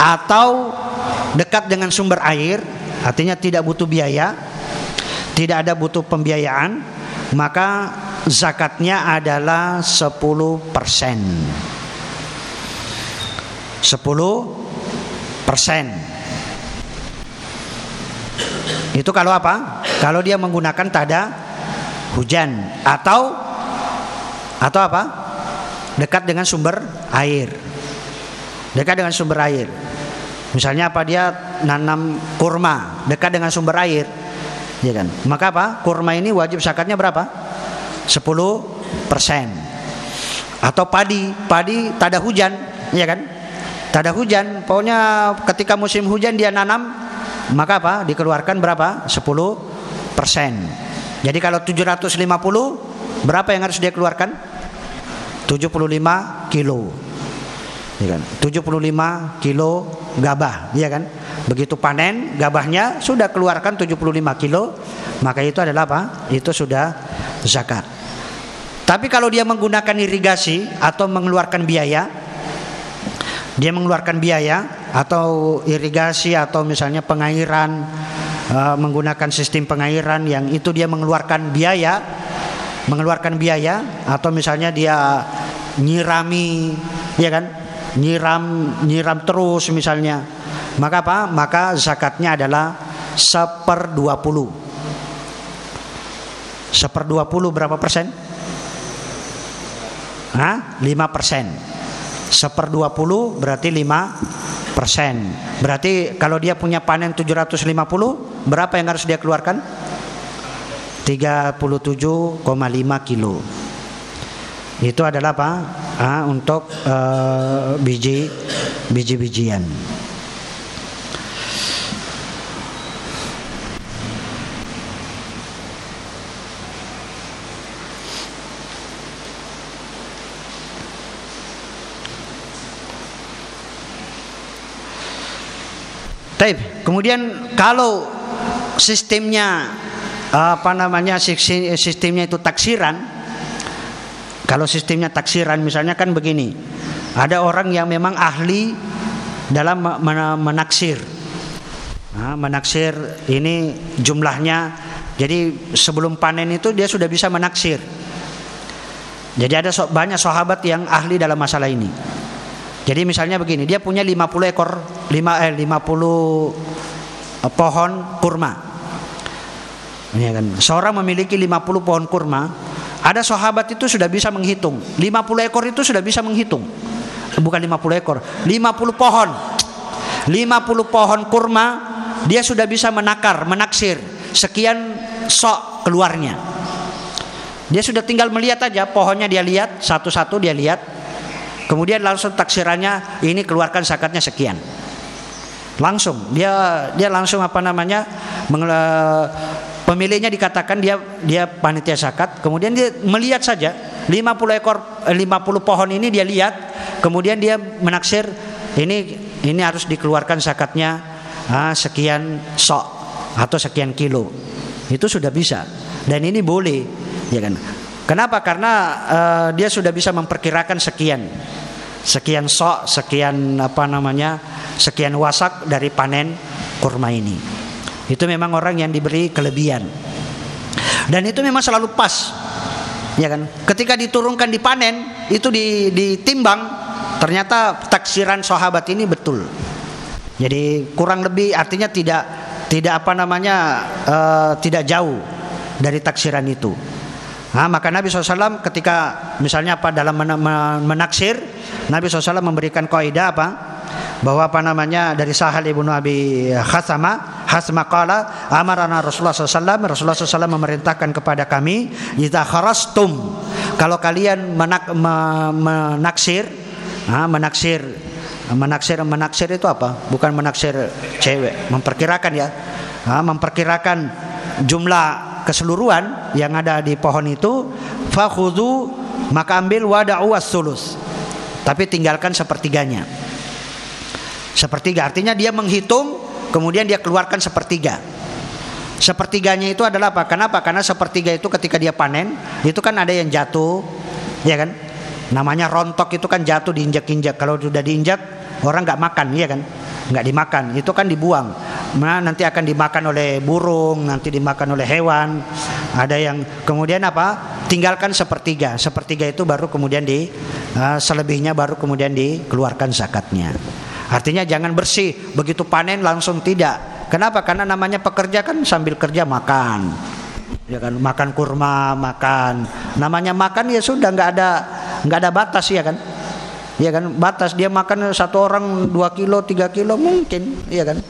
atau dekat dengan sumber air artinya tidak butuh biaya tidak ada butuh pembiayaan maka zakatnya adalah 10 persen 10 persen itu kalau apa? Kalau dia menggunakan tada hujan atau atau apa? Dekat dengan sumber air. Dekat dengan sumber air. Misalnya apa dia nanam kurma dekat dengan sumber air ya kan? Maka apa? Kurma ini wajib zakatnya berapa? 10 persen. Atau padi, padi tak hujan, ya kan? Tak hujan, pokoknya ketika musim hujan dia nanam, maka apa? Dikeluarkan berapa? 10 persen. Jadi kalau 750 berapa yang harus dia keluarkan? 75 kilo. Ya kan? 75 kilo gabah, ya kan? Begitu panen gabahnya sudah keluarkan 75 kilo, maka itu adalah apa? Itu sudah zakat. Tapi kalau dia menggunakan irigasi atau mengeluarkan biaya, dia mengeluarkan biaya atau irigasi atau misalnya pengairan uh, menggunakan sistem pengairan yang itu dia mengeluarkan biaya, mengeluarkan biaya atau misalnya dia nyirami, ya kan? Nyiram nyiram terus misalnya maka apa? Maka zakatnya adalah seper dua puluh. Seper dua puluh berapa persen? Hah? Lima persen. Seper dua puluh berarti lima persen. Berarti kalau dia punya panen 750 berapa yang harus dia keluarkan? 37,5 kilo. Itu adalah apa? Ah, untuk uh, biji biji-bijian. Taib. Kemudian kalau sistemnya apa namanya sistemnya itu taksiran kalau sistemnya taksiran misalnya kan begini ada orang yang memang ahli dalam menaksir nah, menaksir ini jumlahnya jadi sebelum panen itu dia sudah bisa menaksir jadi ada banyak sahabat yang ahli dalam masalah ini Jadi misalnya begini, dia punya 50 ekor 5 eh 50 eh, pohon kurma. Kan? Seorang memiliki 50 pohon kurma, ada sahabat itu sudah bisa menghitung. 50 ekor itu sudah bisa menghitung. Bukan 50 ekor, 50 pohon. 50 pohon kurma dia sudah bisa menakar, menaksir sekian sok keluarnya. Dia sudah tinggal melihat aja pohonnya dia lihat satu-satu dia lihat Kemudian langsung taksirannya ini keluarkan zakatnya sekian. Langsung dia dia langsung apa namanya pemiliknya dikatakan dia dia panitia zakat, kemudian dia melihat saja 50 ekor 50 eh, pohon ini dia lihat, kemudian dia menaksir ini ini harus dikeluarkan zakatnya ah, sekian sok atau sekian kilo. Itu sudah bisa dan ini boleh ya kan Kenapa? Karena uh, dia sudah bisa memperkirakan sekian, sekian sok, sekian apa namanya, sekian wasak dari panen kurma ini. Itu memang orang yang diberi kelebihan. Dan itu memang selalu pas. Ya kan? Ketika diturunkan di panen, itu ditimbang, ternyata taksiran sahabat ini betul. Jadi kurang lebih artinya tidak tidak apa namanya uh, tidak jauh dari taksiran itu. Nah, maka Nabi SAW ketika misalnya apa dalam menaksir Nabi SAW memberikan kaidah apa bahwa apa namanya dari Sahal ibnu Abi Khasama Hasma qala amarana Rasulullah SAW Rasulullah SAW memerintahkan kepada kami jika kharastum. Kalau kalian menak, menaksir nah, menaksir menaksir menaksir itu apa? Bukan menaksir cewek memperkirakan ya. Memperkirakan jumlah keseluruhan yang ada di pohon itu fakhudhu maka ambil wada'u as-sulus. Tapi tinggalkan sepertiganya sepertiga artinya dia menghitung kemudian dia keluarkan sepertiga. Sepertiganya itu adalah apa? Kenapa? Karena sepertiga itu ketika dia panen itu kan ada yang jatuh ya kan? Namanya rontok itu kan jatuh diinjak-injak kalau sudah diinjak orang nggak makan ya kan? Nggak dimakan itu kan dibuang. Nah, nanti akan dimakan oleh burung nanti dimakan oleh hewan. Ada yang kemudian apa? Tinggalkan sepertiga. Sepertiga itu baru kemudian di uh, selebihnya baru kemudian dikeluarkan zakatnya artinya jangan bersih. Begitu panen langsung tidak. Kenapa? Karena namanya pekerja kan sambil kerja makan. Ya kan? Makan kurma makan. Namanya makan ya sudah nggak ada nggak ada batas ya kan? Ya kan? Batas. Dia makan satu orang dua kilo tiga kilo mungkin. Ya kan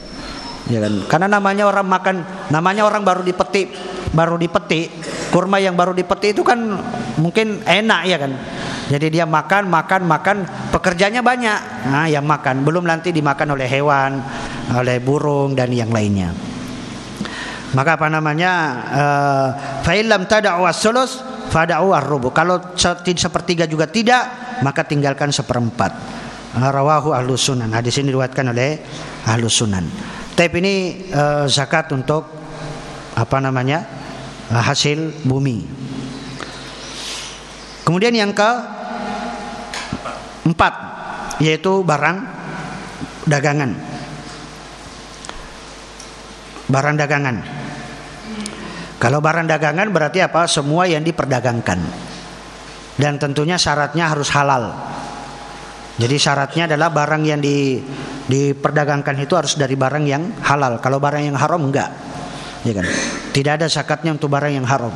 ya kan karena namanya orang makan namanya orang baru dipetik baru dipetik kurma yang baru dipetik itu kan mungkin enak ya kan jadi dia makan makan makan pekerjanya banyak nah yang makan belum nanti dimakan oleh hewan oleh burung dan yang lainnya maka apa namanya uh, fa'ilam tada'u as-sulus fada'u ar-rubu kalau sepertiga juga tidak maka tinggalkan seperempat. Rawahu ahlu sunan. Hadis ini diriwayatkan oleh ahlu sunan. Tapi ini uh, zakat untuk apa namanya uh, hasil bumi. Kemudian yang ke empat yaitu barang dagangan. Barang dagangan. Kalau barang dagangan berarti apa? Semua yang diperdagangkan dan tentunya syaratnya harus halal. Jadi syaratnya adalah barang yang di, diperdagangkan itu harus dari barang yang halal. Kalau barang yang haram enggak. Ya kan? Tidak ada zakatnya untuk barang yang haram.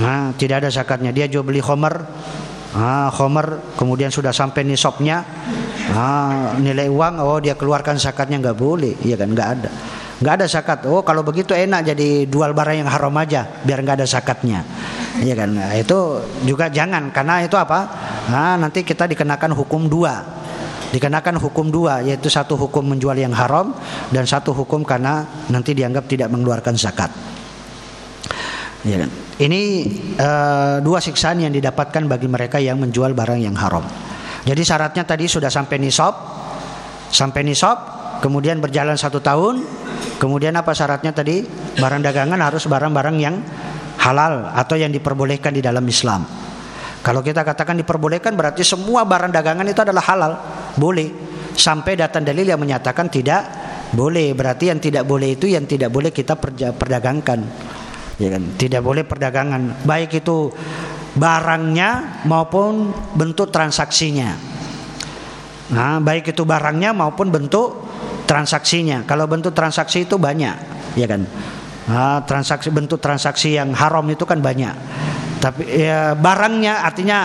Nah, tidak ada zakatnya. Dia jual beli khomer, ah, khomer kemudian sudah sampai nisabnya, ah, nilai uang, oh dia keluarkan zakatnya enggak boleh, ya kan? Enggak ada. Enggak ada zakat. Oh kalau begitu enak jadi jual barang yang haram aja, biar enggak ada zakatnya. Iya kan? Nah, itu juga jangan karena itu apa? Nah, nanti kita dikenakan hukum dua. Dikenakan hukum dua yaitu satu hukum menjual yang haram dan satu hukum karena nanti dianggap tidak mengeluarkan zakat. Ya kan? Ini uh, dua siksaan yang didapatkan bagi mereka yang menjual barang yang haram. Jadi syaratnya tadi sudah sampai nisab, sampai nisab, kemudian berjalan satu tahun, kemudian apa syaratnya tadi? Barang dagangan harus barang-barang yang halal atau yang diperbolehkan di dalam Islam. Kalau kita katakan diperbolehkan berarti semua barang dagangan itu adalah halal, boleh. Sampai datang dalil yang menyatakan tidak boleh. Berarti yang tidak boleh itu yang tidak boleh kita perdagangkan. Ya kan? Tidak boleh perdagangan, baik itu barangnya maupun bentuk transaksinya. Nah, baik itu barangnya maupun bentuk transaksinya. Kalau bentuk transaksi itu banyak, ya kan? Nah, transaksi bentuk transaksi yang haram itu kan banyak. Tapi ya, barangnya artinya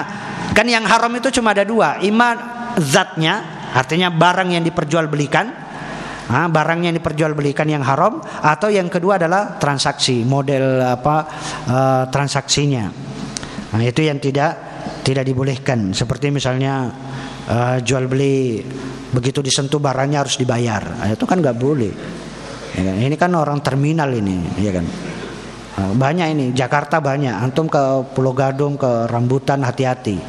kan yang haram itu cuma ada dua, iman zatnya artinya barang yang diperjualbelikan, nah, barang yang diperjualbelikan yang haram atau yang kedua adalah transaksi model apa uh, transaksinya. Nah, itu yang tidak tidak dibolehkan seperti misalnya uh, jual beli begitu disentuh barangnya harus dibayar. Nah, itu kan nggak boleh. Ya kan? ini kan orang terminal ini ya kan? Uh, banyak ini Jakarta banyak. Antum ke Pulau Gadung ke Rambutan hati-hati.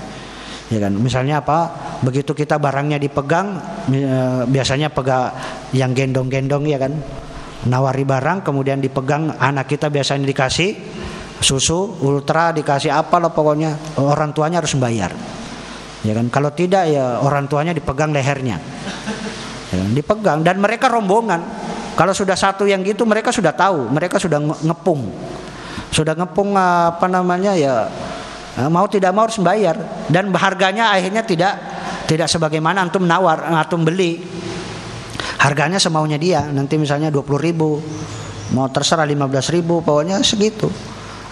Ya kan? Misalnya apa? Begitu kita barangnya dipegang uh, biasanya pegang yang gendong-gendong ya kan? Nawari barang kemudian dipegang anak kita biasanya dikasih susu ultra dikasih apa loh pokoknya. Orang tuanya harus membayar ya kan? Kalau tidak ya orang tuanya dipegang lehernya. Ya, kan? dipegang. Dan mereka rombongan. Kalau sudah satu yang gitu mereka sudah tahu. Mereka sudah ngepung. Sudah ngepung apa namanya ya eh, mau tidak mau harus bayar. Dan harganya akhirnya tidak tidak sebagaimana antum nawar antum beli. Harganya semaunya dia. Nanti misalnya 20 ribu mau terserah 15 ribu pokoknya segitu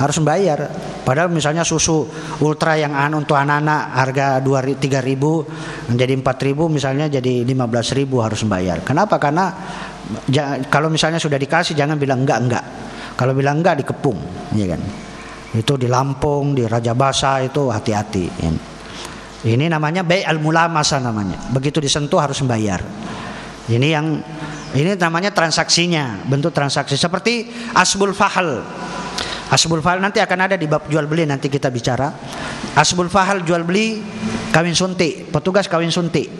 harus membayar. Padahal misalnya susu ultra yang an untuk anak-anak harga dua tiga ribu menjadi empat ribu misalnya jadi lima belas ribu harus membayar. Kenapa? Karena kalau misalnya sudah dikasih jangan bilang enggak enggak. Kalau bilang enggak dikepung, ya kan? Itu di Lampung, di Raja Basa itu hati-hati. Ya. Ini namanya bay al mulamasa namanya. Begitu disentuh harus membayar. Ini yang ini namanya transaksinya, bentuk transaksi seperti asbul fahal. Asbul fahal nanti akan ada di bab jual beli nanti kita bicara. Asbul fahal jual beli kawin suntik, petugas kawin suntik.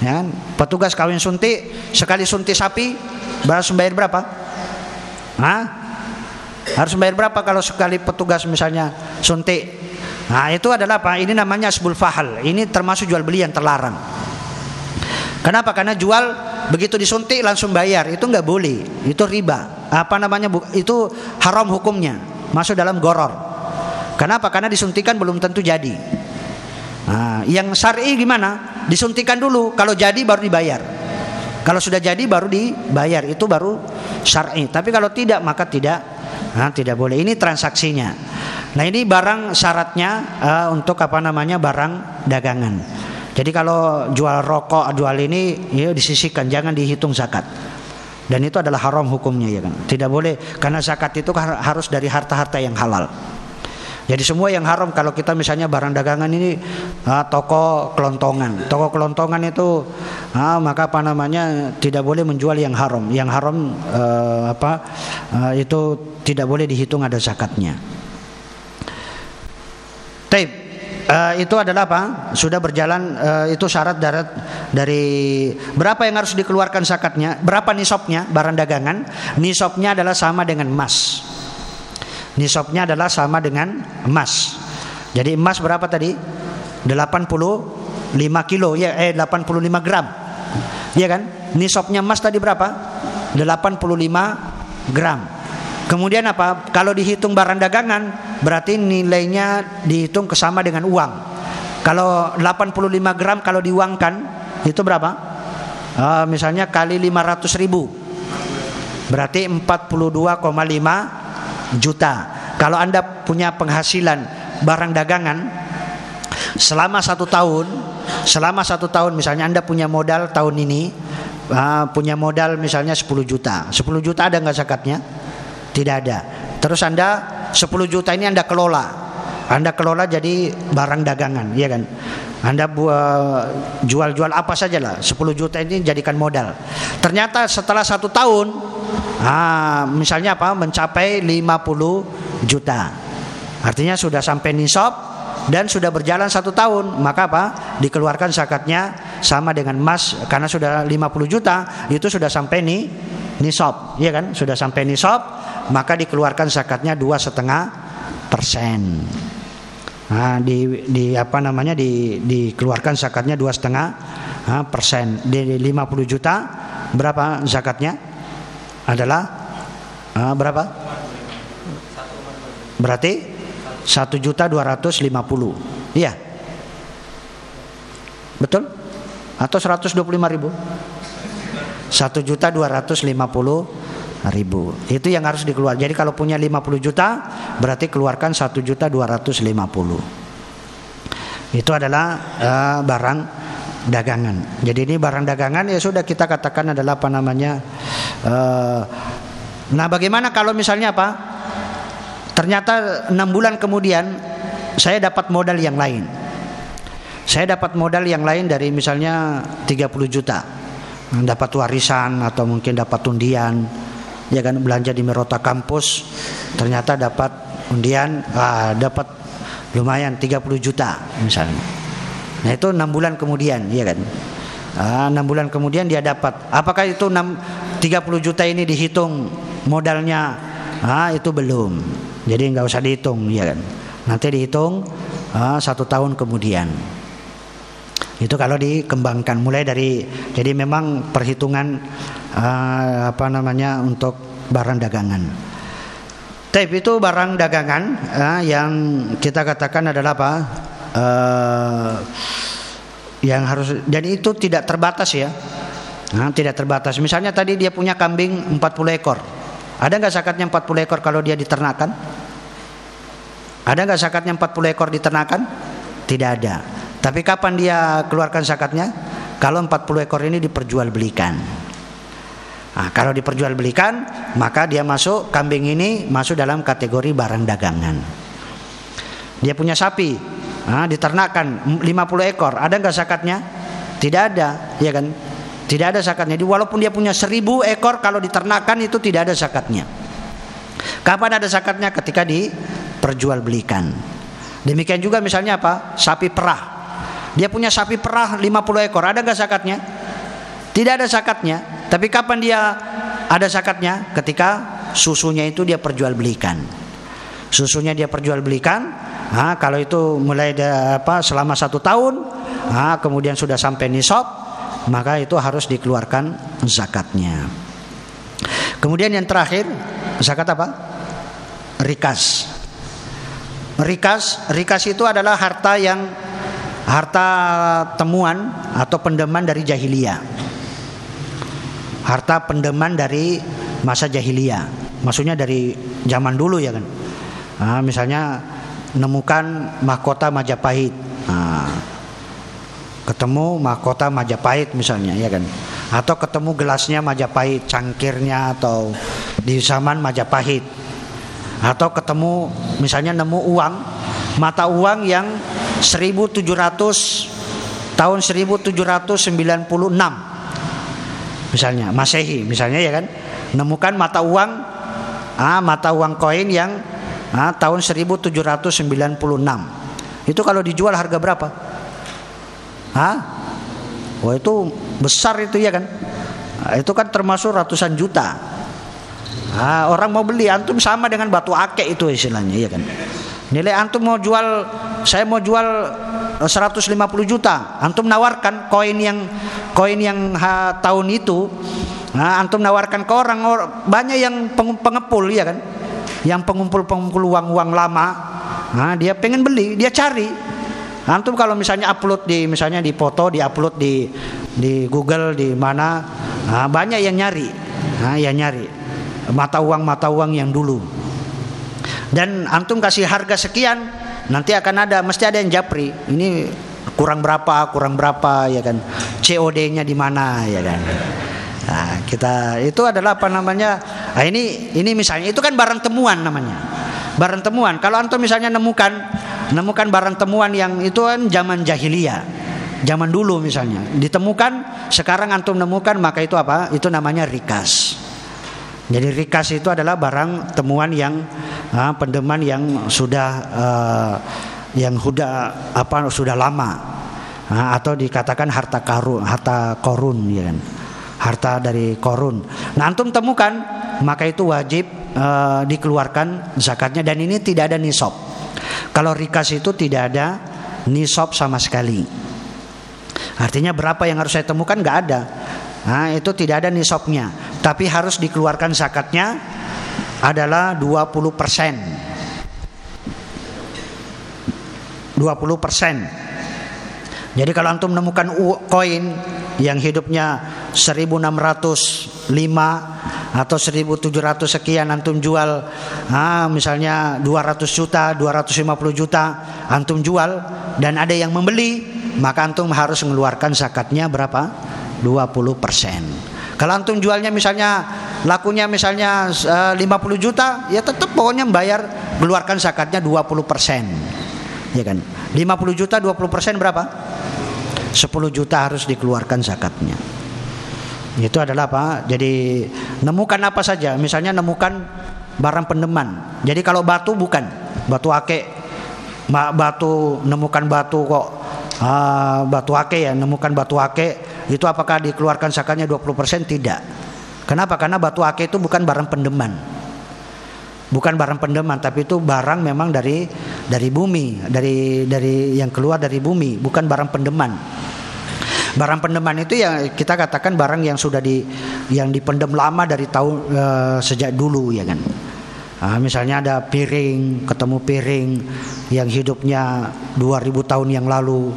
Ya, petugas kawin suntik sekali suntik sapi harus membayar berapa? Hah? Harus membayar berapa kalau sekali petugas misalnya suntik? Nah, itu adalah apa? Ini namanya asbul fahal. Ini termasuk jual beli yang terlarang. Kenapa? Karena jual begitu disuntik langsung bayar. Itu nggak boleh. Itu riba. Apa namanya itu haram hukumnya. Masuk dalam goror. Kenapa? Karena disuntikan belum tentu jadi. Nah, yang syari gimana? Disuntikan dulu. Kalau jadi baru dibayar. Kalau sudah jadi baru dibayar. Itu baru syari. Tapi kalau tidak maka tidak. Nah, tidak boleh. Ini transaksinya. Nah ini barang syaratnya uh, untuk apa namanya? Barang dagangan jadi kalau jual rokok jual ini ya disisihkan jangan dihitung zakat. Dan itu adalah haram hukumnya ya kan? Tidak boleh karena zakat itu harus dari harta-harta yang halal. Jadi semua yang haram kalau kita misalnya barang dagangan ini ah, toko kelontongan. Toko kelontongan itu ah, maka apa namanya tidak boleh menjual yang haram. Yang haram ah, apa ah, itu tidak boleh dihitung ada zakatnya. Taib uh, itu adalah apa? Sudah berjalan uh, itu syarat darat dari berapa yang harus dikeluarkan zakatnya? Berapa nisabnya barang dagangan? Nisabnya adalah sama dengan emas. Nisabnya adalah sama dengan emas. Jadi emas berapa tadi? 85 kilo ya eh 85 gram. Iya kan? Nisabnya emas tadi berapa? 85 gram. Kemudian apa? Kalau dihitung barang dagangan berarti nilainya dihitung kesama dengan uang. Kalau 85 gram kalau diuangkan itu berapa? Uh, misalnya kali 500 ribu berarti 42,5 juta. Kalau anda punya penghasilan barang dagangan selama satu tahun, selama satu tahun misalnya anda punya modal tahun ini uh, punya modal misalnya 10 juta, 10 juta ada nggak zakatnya? Tidak ada. Terus Anda 10 juta ini Anda kelola. Anda kelola jadi barang dagangan, ya kan? Anda jual-jual apa saja lah, 10 juta ini jadikan modal. Ternyata setelah satu tahun, ah, misalnya apa, mencapai 50 juta. Artinya sudah sampai nisab dan sudah berjalan satu tahun, maka apa? Dikeluarkan zakatnya sama dengan emas karena sudah 50 juta, itu sudah sampai nih nisab, ya kan? Sudah sampai nisab, maka dikeluarkan zakatnya dua setengah persen. Nah, di, di apa namanya di, dikeluarkan zakatnya dua setengah persen. Di 50 juta berapa zakatnya? Adalah uh, berapa? Berarti satu juta dua ratus lima puluh. Iya. Betul? Atau 125 ribu? 1 juta 250 ribu. Itu yang harus dikeluarkan. Jadi kalau punya 50 juta berarti keluarkan 1 juta 250. Itu adalah uh, barang dagangan. Jadi ini barang dagangan ya sudah kita katakan adalah apa namanya. Uh, nah bagaimana kalau misalnya apa? Ternyata enam bulan kemudian saya dapat modal yang lain. Saya dapat modal yang lain dari misalnya 30 juta. Dapat warisan atau mungkin dapat undian. Ya kan belanja di Merota kampus ternyata dapat undian ah, dapat lumayan 30 juta misalnya. Nah itu enam bulan kemudian, ya kan? Ah, enam bulan kemudian dia dapat. Apakah itu 6, 30 juta ini dihitung modalnya? Ah itu belum. Jadi nggak usah dihitung, ya kan? Nanti dihitung ah, satu tahun kemudian. Itu kalau dikembangkan mulai dari jadi memang perhitungan uh, apa namanya untuk barang dagangan. Tapi itu barang dagangan uh, yang kita katakan adalah apa? Uh, yang harus dan itu tidak terbatas ya. Nah, tidak terbatas. Misalnya tadi dia punya kambing 40 ekor. Ada nggak zakatnya 40 ekor kalau dia diternakan? Ada nggak zakatnya 40 ekor diternakan? Tidak ada. Tapi kapan dia keluarkan zakatnya? Kalau 40 ekor ini diperjualbelikan. Nah, kalau diperjualbelikan, maka dia masuk kambing ini masuk dalam kategori barang dagangan. Dia punya sapi, nah, diternakan 50 ekor, ada nggak zakatnya? Tidak ada, ya kan? Tidak ada zakatnya. Jadi walaupun dia punya 1000 ekor, kalau diternakan itu tidak ada zakatnya. Kapan ada zakatnya? Ketika diperjualbelikan. Demikian juga misalnya apa? Sapi perah. Dia punya sapi perah 50 ekor, ada nggak zakatnya? Tidak ada zakatnya. Tapi kapan dia ada zakatnya? Ketika susunya itu dia perjualbelikan. Susunya dia perjualbelikan. Nah, kalau itu mulai apa selama satu tahun, nah, kemudian sudah sampai nisab, maka itu harus dikeluarkan zakatnya. Kemudian yang terakhir, zakat apa? Rikas. Rikas, rikas itu adalah harta yang harta temuan atau pendeman dari jahiliyah. Harta pendeman dari masa jahiliyah. Maksudnya dari zaman dulu ya kan. Nah, misalnya nemukan mahkota Majapahit. Nah, ketemu mahkota Majapahit misalnya ya kan. Atau ketemu gelasnya Majapahit, cangkirnya atau di zaman Majapahit. Atau ketemu misalnya nemu uang, mata uang yang 1700 tahun 1796 misalnya Masehi misalnya ya kan? Nemukan mata uang ah, mata uang koin yang ah, tahun 1796 itu kalau dijual harga berapa? Hah? Wah itu besar itu ya kan? Nah, itu kan termasuk ratusan juta. Ah, orang mau beli antum sama dengan batu akek itu istilahnya ya kan Nilai antum mau jual, saya mau jual 150 juta. Antum nawarkan koin yang koin yang ha, tahun itu, nah, antum nawarkan ke orang, banyak yang pengepul ya kan, yang pengumpul-pengumpul uang-uang lama. Nah, dia pengen beli, dia cari. Antum kalau misalnya upload di misalnya di foto, di upload di di Google di mana, nah, banyak yang nyari, nah, yang nyari mata uang mata uang yang dulu dan antum kasih harga sekian nanti akan ada mesti ada yang japri. Ini kurang berapa kurang berapa ya kan? COD-nya di mana ya kan? Nah, kita itu adalah apa namanya? Nah, ini ini misalnya itu kan barang temuan namanya. Barang temuan. Kalau antum misalnya nemukan nemukan barang temuan yang itu kan zaman jahiliyah zaman dulu misalnya. Ditemukan sekarang antum nemukan maka itu apa? Itu namanya rikas. Jadi rikas itu adalah barang temuan yang uh, pendeman yang sudah uh, yang sudah apa sudah lama uh, atau dikatakan harta karun, harta korun ya kan. Harta dari korun. Nah, antum temukan maka itu wajib uh, dikeluarkan zakatnya dan ini tidak ada nisab. Kalau rikas itu tidak ada nisab sama sekali. Artinya berapa yang harus saya temukan nggak ada. Nah, itu tidak ada nisabnya tapi harus dikeluarkan zakatnya adalah 20 persen 20 persen Jadi kalau antum menemukan koin yang hidupnya 1605 atau 1700 sekian antum jual ah, misalnya 200 juta, 250 juta antum jual dan ada yang membeli, maka antum harus mengeluarkan zakatnya berapa? 20 persen. Kalau antum jualnya misalnya lakunya misalnya uh, 50 juta, ya tetap pokoknya membayar mengeluarkan zakatnya 20 persen. Ya kan? 50 juta 20 persen berapa? 10 juta harus dikeluarkan zakatnya. Itu adalah apa? Jadi nemukan apa saja. Misalnya nemukan barang pendeman. Jadi kalau batu bukan batu ake, batu nemukan batu kok uh, batu ake ya, nemukan batu ake itu apakah dikeluarkan zakatnya 20%? Tidak. Kenapa? Karena batu ake itu bukan barang pendeman. Bukan barang pendeman, tapi itu barang memang dari dari bumi, dari dari yang keluar dari bumi, bukan barang pendeman. Barang pendeman itu ya kita katakan barang yang sudah di yang dipendem lama dari tahun e, sejak dulu ya kan. Nah, misalnya ada piring, ketemu piring yang hidupnya 2000 tahun yang lalu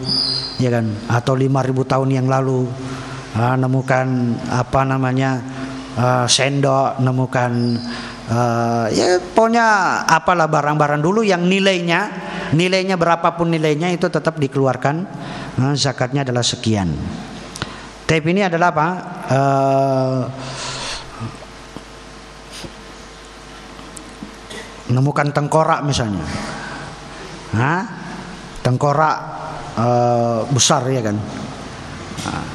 ya kan atau 5000 tahun yang lalu. Nah, nemukan apa namanya? Uh, sendok, nemukan uh, ya pokoknya apalah barang-barang dulu yang nilainya nilainya berapapun nilainya itu tetap dikeluarkan nah, zakatnya adalah sekian. Tape ini adalah apa? Uh, menemukan tengkorak misalnya, Hah? tengkorak uh, besar ya kan. Nah,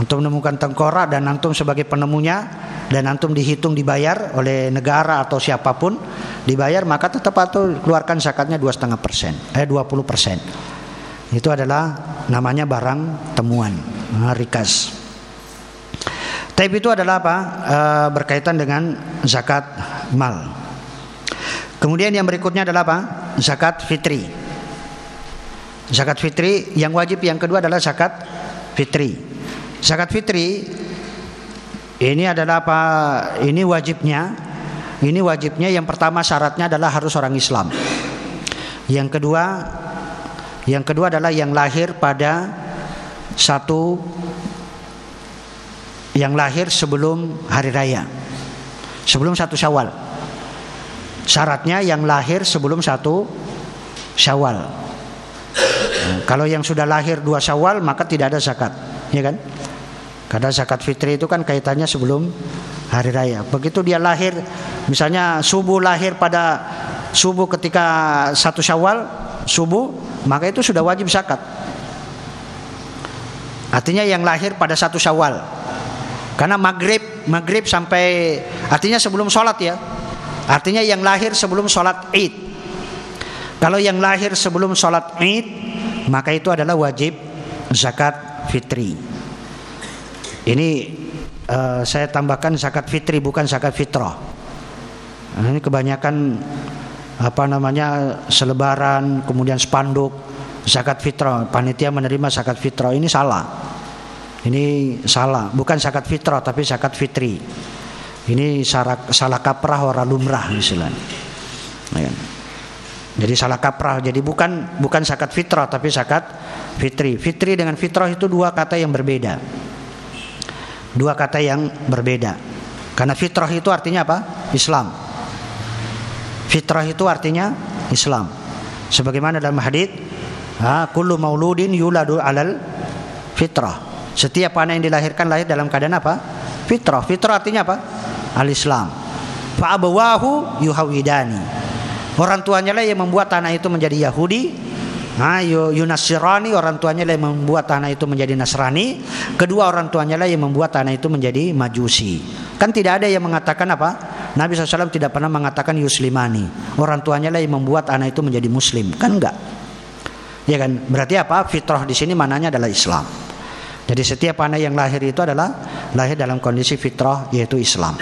antum menemukan tengkorak dan antum sebagai penemunya dan antum dihitung dibayar oleh negara atau siapa pun dibayar maka tetap atau keluarkan zakatnya dua setengah persen, eh 20 persen. Itu adalah namanya barang temuan, nah, rikas. Taib itu adalah apa? E, berkaitan dengan zakat mal. Kemudian yang berikutnya adalah apa? Zakat fitri. Zakat fitri yang wajib yang kedua adalah zakat fitri. Zakat fitri ini adalah apa? Ini wajibnya. Ini wajibnya yang pertama syaratnya adalah harus orang Islam. Yang kedua yang kedua adalah yang lahir pada satu yang lahir sebelum hari raya. Sebelum satu Syawal. Syaratnya yang lahir sebelum satu Syawal. Kalau yang sudah lahir dua Syawal maka tidak ada zakat, ya kan? Karena zakat fitri itu kan kaitannya sebelum hari raya. Begitu dia lahir, misalnya subuh lahir pada subuh ketika satu Syawal, subuh maka itu sudah wajib zakat. Artinya yang lahir pada satu syawal. Karena maghrib, maghrib sampai artinya sebelum sholat ya. Artinya yang lahir sebelum sholat id. Kalau yang lahir sebelum sholat id, maka itu adalah wajib zakat fitri. Ini uh, saya tambahkan zakat fitri bukan zakat fitrah. Nah, ini kebanyakan apa namanya selebaran kemudian spanduk zakat fitrah. Panitia menerima zakat fitrah. Ini salah. Ini salah. Bukan zakat fitrah tapi zakat fitri. Ini salah, salah kaprah orang lumrah istilahnya. Ya. jadi salah kaprah. Jadi bukan bukan zakat fitrah tapi zakat fitri. Fitri dengan fitrah itu dua kata yang berbeda dua kata yang berbeda karena fitrah itu artinya apa Islam Fitrah itu artinya Islam. Sebagaimana dalam hadis, ha, kullu mauludin yuladu alal fitrah. Setiap anak yang dilahirkan lahir dalam keadaan apa? Fitrah. Fitrah artinya apa? Al-Islam. Fa'abawahu yuhawidani. Orang tuanya lah yang membuat anak itu menjadi Yahudi, Nah, Yunasirani orang tuanya lah yang membuat anak itu menjadi Nasrani. Kedua orang tuanya lah yang membuat anak itu menjadi Majusi. Kan tidak ada yang mengatakan apa? Nabi SAW tidak pernah mengatakan Yuslimani. Orang tuanya lah yang membuat anak itu menjadi Muslim. Kan enggak? Ya kan? Berarti apa? Fitrah di sini mananya adalah Islam. Jadi setiap anak yang lahir itu adalah lahir dalam kondisi fitrah yaitu Islam.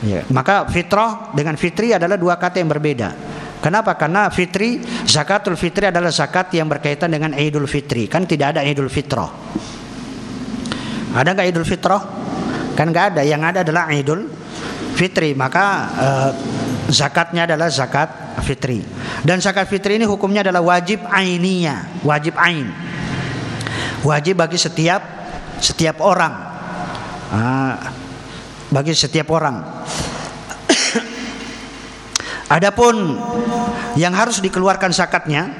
Ya. Maka fitrah dengan fitri adalah dua kata yang berbeda. Kenapa? Karena fitri, zakatul fitri adalah zakat yang berkaitan dengan Idul Fitri. Kan tidak ada Idul Fitrah. Ada nggak Idul Fitrah? Kan nggak ada. Yang ada adalah Idul Fitri. Maka eh, zakatnya adalah zakat fitri. Dan zakat fitri ini hukumnya adalah wajib aininya, wajib ain. Wajib bagi setiap setiap orang. Ah, bagi setiap orang. Adapun yang harus dikeluarkan zakatnya,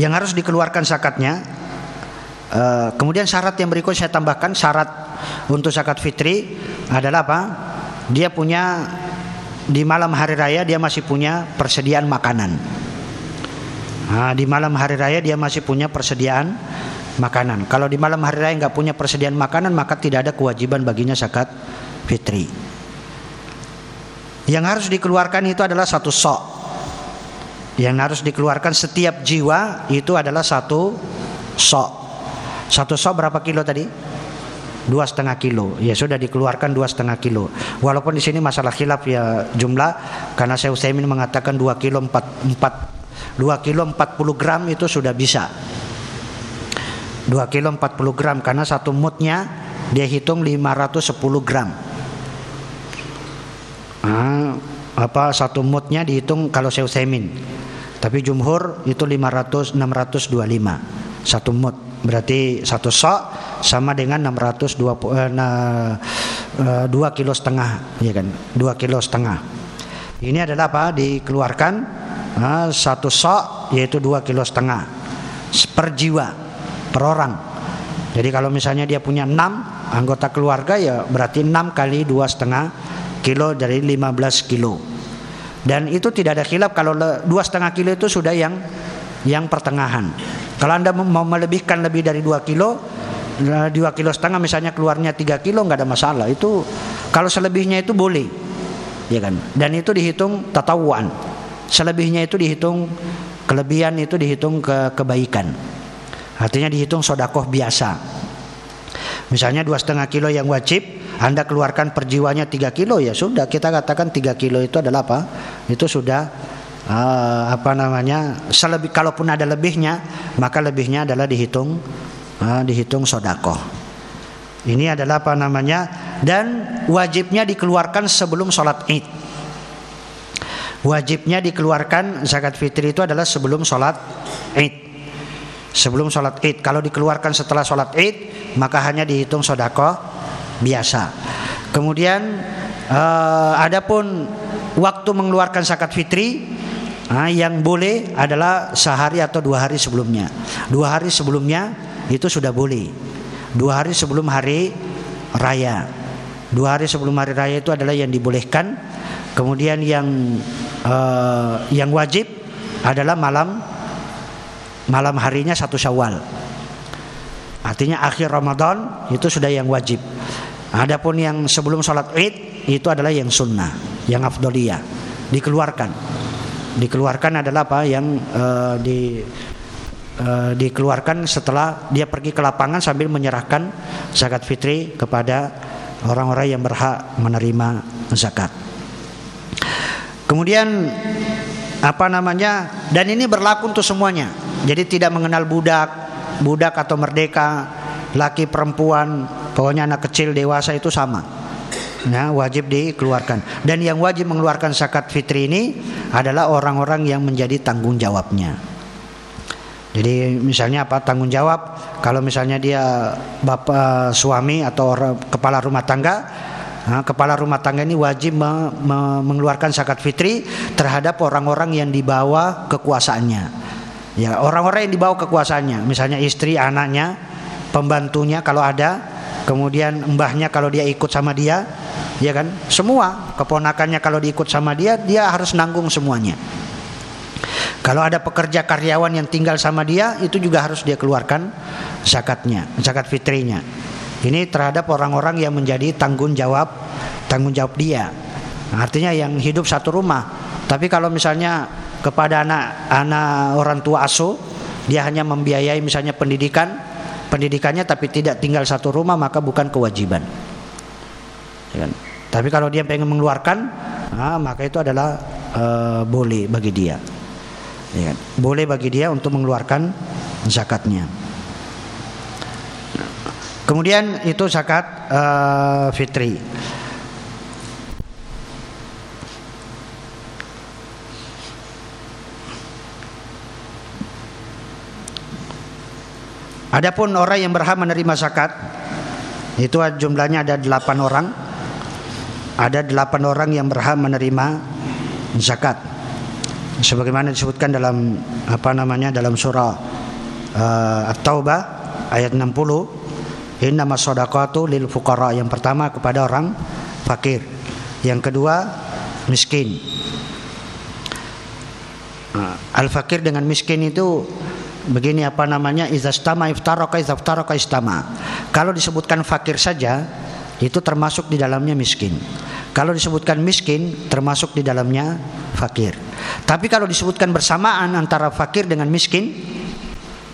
yang harus dikeluarkan zakatnya, uh, kemudian syarat yang berikut saya tambahkan syarat untuk zakat fitri adalah apa? Dia punya di malam hari raya dia masih punya persediaan makanan. Nah, di malam hari raya dia masih punya persediaan makanan. Kalau di malam hari raya nggak punya persediaan makanan maka tidak ada kewajiban baginya zakat fitri. Yang harus dikeluarkan itu adalah satu sok. Yang harus dikeluarkan setiap jiwa itu adalah satu sok. Satu sok berapa kilo tadi? dua setengah kilo ya sudah dikeluarkan dua setengah kilo walaupun di sini masalah khilaf ya jumlah karena saya Utsaimin mengatakan dua kilo empat empat dua kilo empat puluh gram itu sudah bisa dua kilo empat puluh gram karena satu mutnya dia hitung lima ratus sepuluh gram nah, apa satu mutnya dihitung kalau saya Utsaimin. Tapi jumhur itu lima ratus enam ratus dua lima. Satu mut berarti satu sok sama dengan 620 eh, nah, eh, 2 kilo setengah ya kan? 2 kilo setengah. Ini adalah apa? Dikeluarkan eh, satu sok yaitu 2 kilo setengah. Per jiwa per orang. Jadi kalau misalnya dia punya 6 anggota keluarga ya berarti 6 kali dua setengah kilo dari 15 kilo dan itu tidak ada khilaf kalau dua setengah kilo itu sudah yang yang pertengahan kalau Anda mau melebihkan lebih dari 2 kilo, 2 kilo setengah misalnya keluarnya 3 kilo nggak ada masalah. Itu kalau selebihnya itu boleh. Ya kan? Dan itu dihitung tatawuan. Selebihnya itu dihitung kelebihan itu dihitung ke kebaikan. Artinya dihitung sodakoh biasa. Misalnya dua setengah kilo yang wajib, anda keluarkan perjiwanya 3 kilo ya sudah. Kita katakan 3 kilo itu adalah apa? Itu sudah uh, apa namanya selebih kalaupun ada lebihnya maka lebihnya adalah dihitung uh, dihitung sodako ini adalah apa namanya dan wajibnya dikeluarkan sebelum sholat id. Wajibnya dikeluarkan zakat fitri itu adalah sebelum sholat id sebelum sholat id kalau dikeluarkan setelah sholat id maka hanya dihitung sodako biasa kemudian uh, adapun waktu mengeluarkan zakat fitri Nah, yang boleh adalah sehari atau dua hari sebelumnya. Dua hari sebelumnya itu sudah boleh. Dua hari sebelum hari raya. Dua hari sebelum hari raya itu adalah yang dibolehkan. Kemudian yang uh, yang wajib adalah malam malam harinya satu Syawal. Artinya akhir Ramadan itu sudah yang wajib. Adapun yang sebelum sholat Id itu adalah yang sunnah, yang afdoliyah dikeluarkan dikeluarkan adalah apa yang uh, di uh, dikeluarkan setelah dia pergi ke lapangan sambil menyerahkan zakat fitri kepada orang-orang yang berhak menerima zakat. Kemudian apa namanya? Dan ini berlaku untuk semuanya. Jadi tidak mengenal budak, budak atau merdeka, laki perempuan, pokoknya anak kecil dewasa itu sama ya, wajib dikeluarkan. Dan yang wajib mengeluarkan zakat fitri ini adalah orang-orang yang menjadi tanggung jawabnya. Jadi misalnya apa tanggung jawab kalau misalnya dia bapak suami atau orang, kepala rumah tangga Nah, kepala rumah tangga ini wajib me, me, mengeluarkan zakat fitri terhadap orang-orang yang dibawa kekuasaannya. Ya, orang-orang yang dibawa kekuasaannya, misalnya istri, anaknya, pembantunya kalau ada, kemudian mbahnya kalau dia ikut sama dia ya kan? Semua. Keponakannya kalau diikut sama dia dia harus nanggung semuanya. Kalau ada pekerja karyawan yang tinggal sama dia itu juga harus dia keluarkan zakatnya zakat fitrinya. Ini terhadap orang-orang yang menjadi tanggung jawab tanggung jawab dia. Artinya yang hidup satu rumah. Tapi kalau misalnya kepada anak anak orang tua asuh dia hanya membiayai misalnya pendidikan pendidikannya tapi tidak tinggal satu rumah maka bukan kewajiban. Ya kan? Tapi kalau dia pengen mengeluarkan, nah, maka itu adalah uh, boleh bagi dia. Ya kan? Boleh bagi dia untuk mengeluarkan zakatnya. Kemudian itu zakat uh, fitri. Adapun orang yang berhak menerima zakat itu jumlahnya ada delapan orang. Ada delapan orang yang berhak menerima zakat. Sebagaimana disebutkan dalam apa namanya dalam surah uh, At-Taubah ayat 60 Inna masadaqatu lil fuqara yang pertama kepada orang fakir yang kedua miskin al fakir dengan miskin itu begini apa namanya izastama iftaraka izaftaraka istama kalau disebutkan fakir saja itu termasuk di dalamnya miskin kalau disebutkan miskin termasuk di dalamnya fakir tapi kalau disebutkan bersamaan antara fakir dengan miskin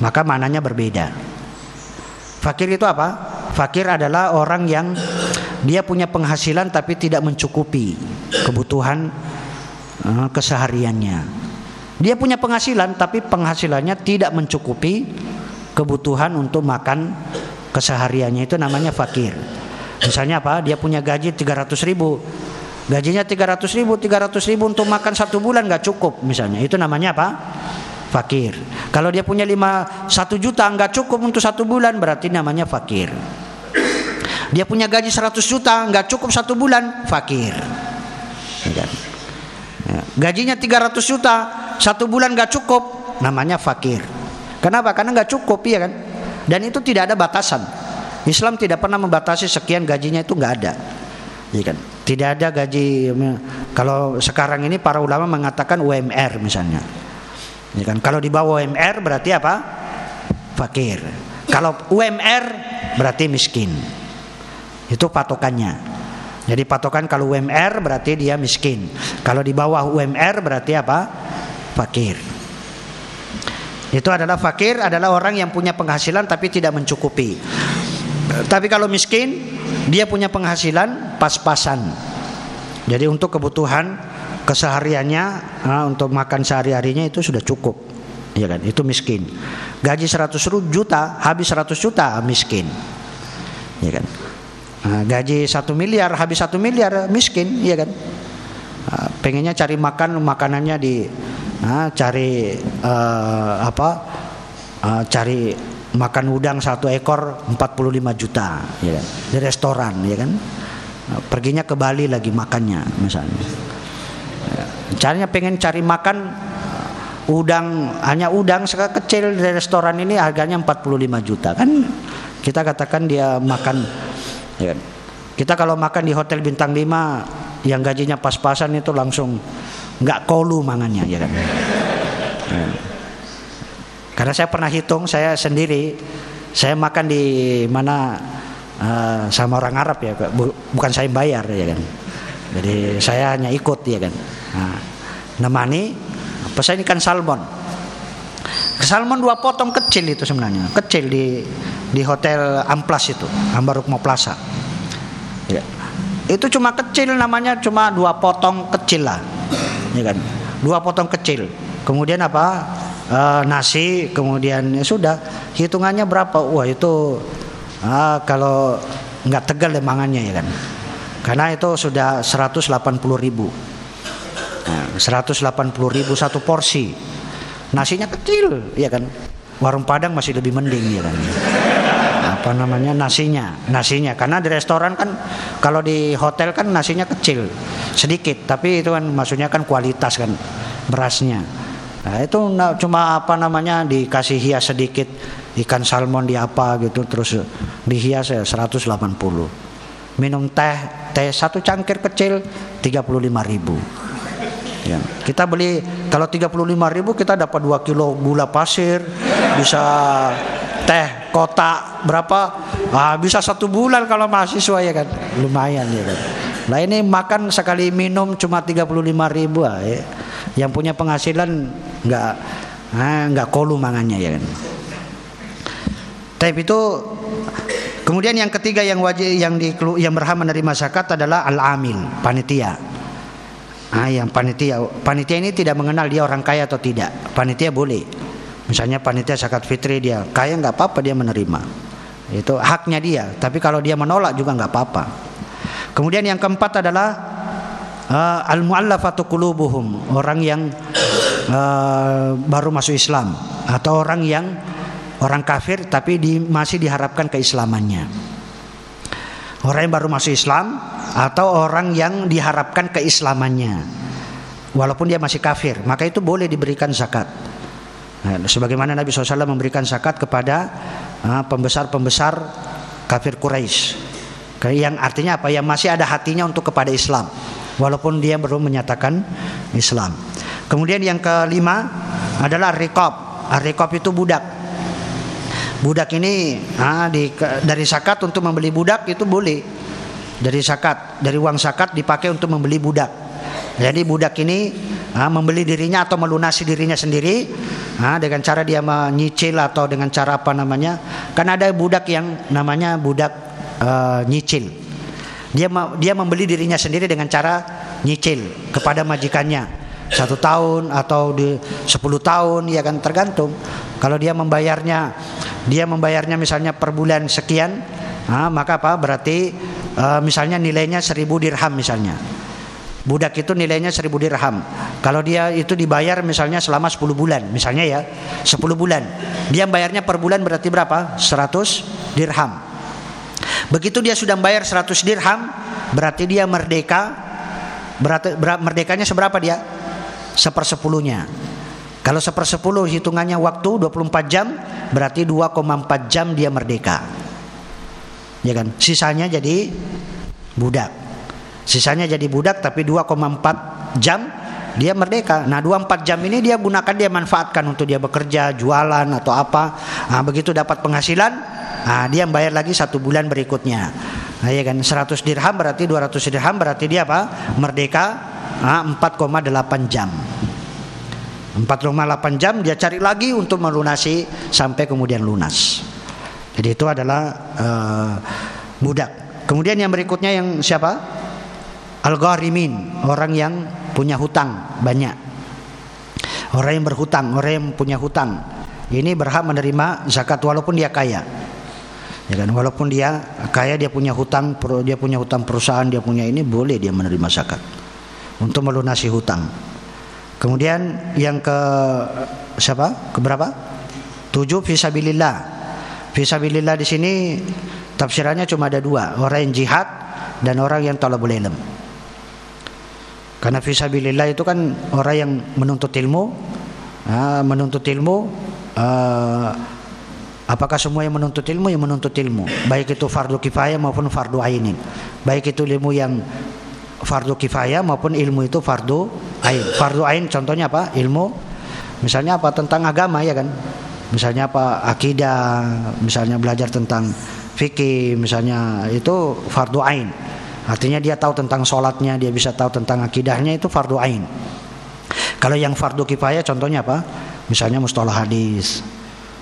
maka maknanya berbeda. Fakir itu apa? Fakir adalah orang yang dia punya penghasilan tapi tidak mencukupi kebutuhan uh, kesehariannya. Dia punya penghasilan tapi penghasilannya tidak mencukupi kebutuhan untuk makan kesehariannya itu namanya fakir. Misalnya apa? Dia punya gaji 300 ribu Gajinya 300 ribu 300 ribu untuk makan satu bulan nggak cukup misalnya Itu namanya apa? fakir. Kalau dia punya lima satu juta nggak cukup untuk satu bulan berarti namanya fakir. Dia punya gaji 100 juta nggak cukup satu bulan fakir. Ya. ya. Gajinya 300 juta satu bulan nggak cukup namanya fakir. Kenapa? Karena nggak cukup ya kan. Dan itu tidak ada batasan. Islam tidak pernah membatasi sekian gajinya itu nggak ada. Ya kan? Tidak ada gaji kalau sekarang ini para ulama mengatakan UMR misalnya. Ya kan? Kalau di bawah UMR berarti apa? Fakir. Kalau UMR berarti miskin. Itu patokannya. Jadi patokan kalau UMR berarti dia miskin. Kalau di bawah UMR berarti apa? Fakir. Itu adalah fakir adalah orang yang punya penghasilan tapi tidak mencukupi. Tapi kalau miskin dia punya penghasilan pas-pasan. Jadi untuk kebutuhan kesehariannya untuk makan sehari-harinya itu sudah cukup ya kan itu miskin gaji 100 juta habis 100 juta miskin ya kan gaji satu miliar habis satu miliar miskin ya kan pengennya cari makan makanannya di uh, cari uh, apa uh, cari makan udang satu ekor 45 juta ya kan? Di restoran ya kan? Perginya ke Bali lagi makannya misalnya. Caranya pengen cari makan udang hanya udang kecil di restoran ini harganya 45 juta kan? Kita katakan dia makan ya, kan? kita kalau makan di hotel bintang 5 yang gajinya pas-pasan itu langsung nggak kolu mangannya ya kan ya. karena saya pernah hitung saya sendiri saya makan di mana uh, sama orang Arab ya bukan saya bayar ya kan jadi saya hanya ikut ya kan Nah, nemani pesan ikan salmon. Salmon dua potong kecil itu sebenarnya, kecil di di hotel Amplas itu, Ambarukmo Plaza. Ya. Itu cuma kecil namanya cuma dua potong kecil lah, ya kan? Dua potong kecil. Kemudian apa? E, nasi, kemudian ya sudah hitungannya berapa? Wah itu ah, kalau nggak tegal lemangannya ya kan? Karena itu sudah 180 ribu. 180 ribu satu porsi nasinya kecil ya kan warung padang masih lebih mending ya kan apa namanya nasinya nasinya karena di restoran kan kalau di hotel kan nasinya kecil sedikit tapi itu kan maksudnya kan kualitas kan berasnya nah itu cuma apa namanya dikasih hias sedikit ikan salmon di apa gitu terus dihias ya 180 minum teh teh satu cangkir kecil 35 ribu Ya. Kita beli kalau 35 ribu kita dapat 2 kilo gula pasir, bisa teh kotak berapa? Ah, bisa satu bulan kalau mahasiswa ya kan, lumayan ya kan. Nah ini makan sekali minum cuma 35 ribu ah, ya. Yang punya penghasilan nggak ah, nggak kolu mangannya ya kan. Tapi itu kemudian yang ketiga yang wajib yang di yang berhak menerima zakat adalah al-amil, panitia. Ah, yang panitia, panitia ini tidak mengenal dia orang kaya atau tidak. Panitia boleh. Misalnya panitia zakat fitri dia kaya nggak apa-apa dia menerima. Itu haknya dia. Tapi kalau dia menolak juga nggak apa-apa. Kemudian yang keempat adalah uh, al muallafatu qulubuhum, orang yang uh, baru masuk Islam atau orang yang orang kafir tapi di, masih diharapkan keislamannya. Orang yang baru masuk Islam atau orang yang diharapkan keislamannya. Walaupun dia masih kafir, maka itu boleh diberikan zakat. Nah, sebagaimana Nabi SAW memberikan zakat kepada ah, pembesar-pembesar kafir Quraisy. Yang artinya apa? Yang masih ada hatinya untuk kepada Islam, walaupun dia belum menyatakan Islam. Kemudian yang kelima adalah rikob. Rikob itu budak. Budak ini ah, di, dari zakat untuk membeli budak itu boleh. Dari zakat, dari uang zakat dipakai untuk membeli budak. Jadi budak ini ah, membeli dirinya atau melunasi dirinya sendiri ah, dengan cara dia menyicil atau dengan cara apa namanya? Kan ada budak yang namanya budak ah, nyicil. Dia dia membeli dirinya sendiri dengan cara nyicil kepada majikannya. Satu tahun atau di sepuluh tahun ya kan tergantung. Kalau dia membayarnya dia membayarnya misalnya per bulan sekian nah, maka apa? Berarti uh, misalnya nilainya seribu dirham misalnya. Budak itu nilainya seribu dirham. Kalau dia itu dibayar misalnya selama 10 bulan misalnya ya 10 bulan. Dia bayarnya per bulan berarti berapa? 100 dirham begitu dia sudah bayar 100 dirham berarti dia merdeka berarti merdekanya seberapa dia sepersepuluhnya. Kalau sepersepuluh hitungannya waktu 24 jam, berarti 2,4 jam dia merdeka. Ya kan? Sisanya jadi budak. Sisanya jadi budak tapi 2,4 jam dia merdeka. Nah, 24 jam ini dia gunakan dia manfaatkan untuk dia bekerja, jualan atau apa. Nah, begitu dapat penghasilan, nah, dia bayar lagi satu bulan berikutnya. Nah, ya kan 100 dirham berarti 200 dirham berarti dia apa? Merdeka 4,8 jam 4,8 jam dia cari lagi untuk melunasi sampai kemudian lunas jadi itu adalah uh, budak kemudian yang berikutnya yang siapa al-gharimin orang yang punya hutang banyak orang yang berhutang orang yang punya hutang ini berhak menerima zakat walaupun dia kaya ya kan walaupun dia kaya dia punya hutang dia punya hutang perusahaan dia punya ini boleh dia menerima zakat untuk melunasi hutang. Kemudian yang ke siapa? Ke berapa? Tujuh fisabilillah. Fisabilillah di sini tafsirannya cuma ada dua, orang yang jihad dan orang yang talabul ilm. Karena fisabilillah itu kan orang yang menuntut ilmu, menuntut ilmu Apakah semua yang menuntut ilmu yang menuntut ilmu, baik itu fardu kifayah maupun fardu ainin, baik itu ilmu yang fardu kifayah maupun ilmu itu fardu ain. Fardu ain contohnya apa? Ilmu misalnya apa tentang agama ya kan? Misalnya apa? Akidah, misalnya belajar tentang fikih, misalnya itu fardu ain. Artinya dia tahu tentang sholatnya, dia bisa tahu tentang akidahnya itu fardu ain. Kalau yang fardu kifayah contohnya apa? Misalnya mustalah hadis.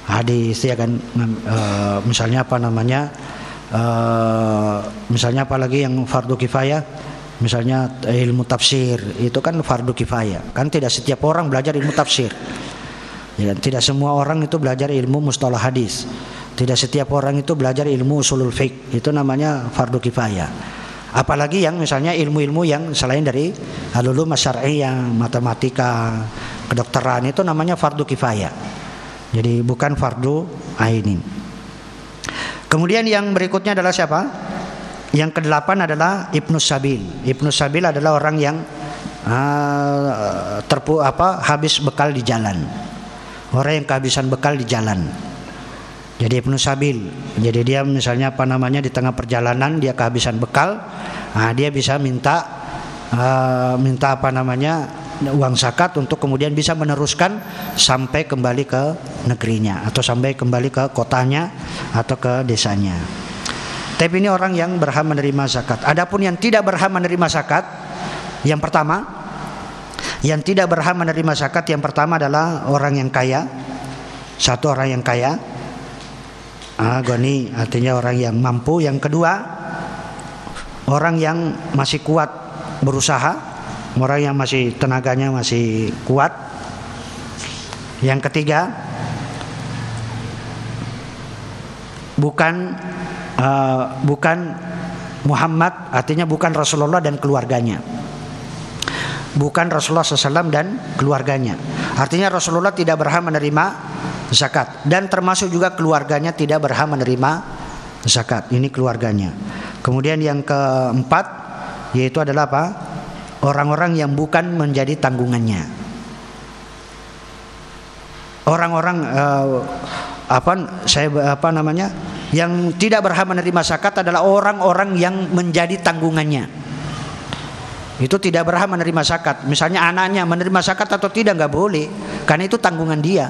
Hadis ya kan e, misalnya apa namanya? E, misalnya apalagi yang fardu kifayah Misalnya ilmu tafsir itu kan fardu kifayah. Kan tidak setiap orang belajar ilmu tafsir. Ya, tidak semua orang itu belajar ilmu mustalah hadis. Tidak setiap orang itu belajar ilmu usulul fiqh. Itu namanya fardu kifayah. Apalagi yang misalnya ilmu-ilmu yang selain dari alulum yang matematika, kedokteran itu namanya fardu kifayah. Jadi bukan fardu ainin. Kemudian yang berikutnya adalah siapa? Yang kedelapan adalah Ibnu Sabil. Ibnu Sabil adalah orang yang uh, terpu apa habis bekal di jalan. Orang yang kehabisan bekal di jalan. Jadi Ibnu Sabil. Jadi dia misalnya apa namanya di tengah perjalanan dia kehabisan bekal, nah, dia bisa minta uh, minta apa namanya uang zakat untuk kemudian bisa meneruskan sampai kembali ke negerinya atau sampai kembali ke kotanya atau ke desanya. Tapi ini orang yang berhak menerima zakat. Adapun yang tidak berhak menerima zakat, yang pertama, yang tidak berhak menerima zakat yang pertama adalah orang yang kaya. Satu orang yang kaya. Ah, artinya orang yang mampu. Yang kedua, orang yang masih kuat berusaha, orang yang masih tenaganya masih kuat. Yang ketiga, bukan uh, bukan Muhammad artinya bukan Rasulullah dan keluarganya bukan Rasulullah SAW dan keluarganya artinya Rasulullah tidak berhak menerima zakat dan termasuk juga keluarganya tidak berhak menerima zakat. Ini keluarganya. Kemudian yang keempat yaitu adalah apa? Orang-orang yang bukan menjadi tanggungannya. Orang-orang uh, apa saya apa namanya? Yang tidak berhak menerima zakat adalah orang-orang yang menjadi tanggungannya. Itu tidak berhak menerima zakat. Misalnya anaknya menerima zakat atau tidak nggak boleh, karena itu tanggungan dia.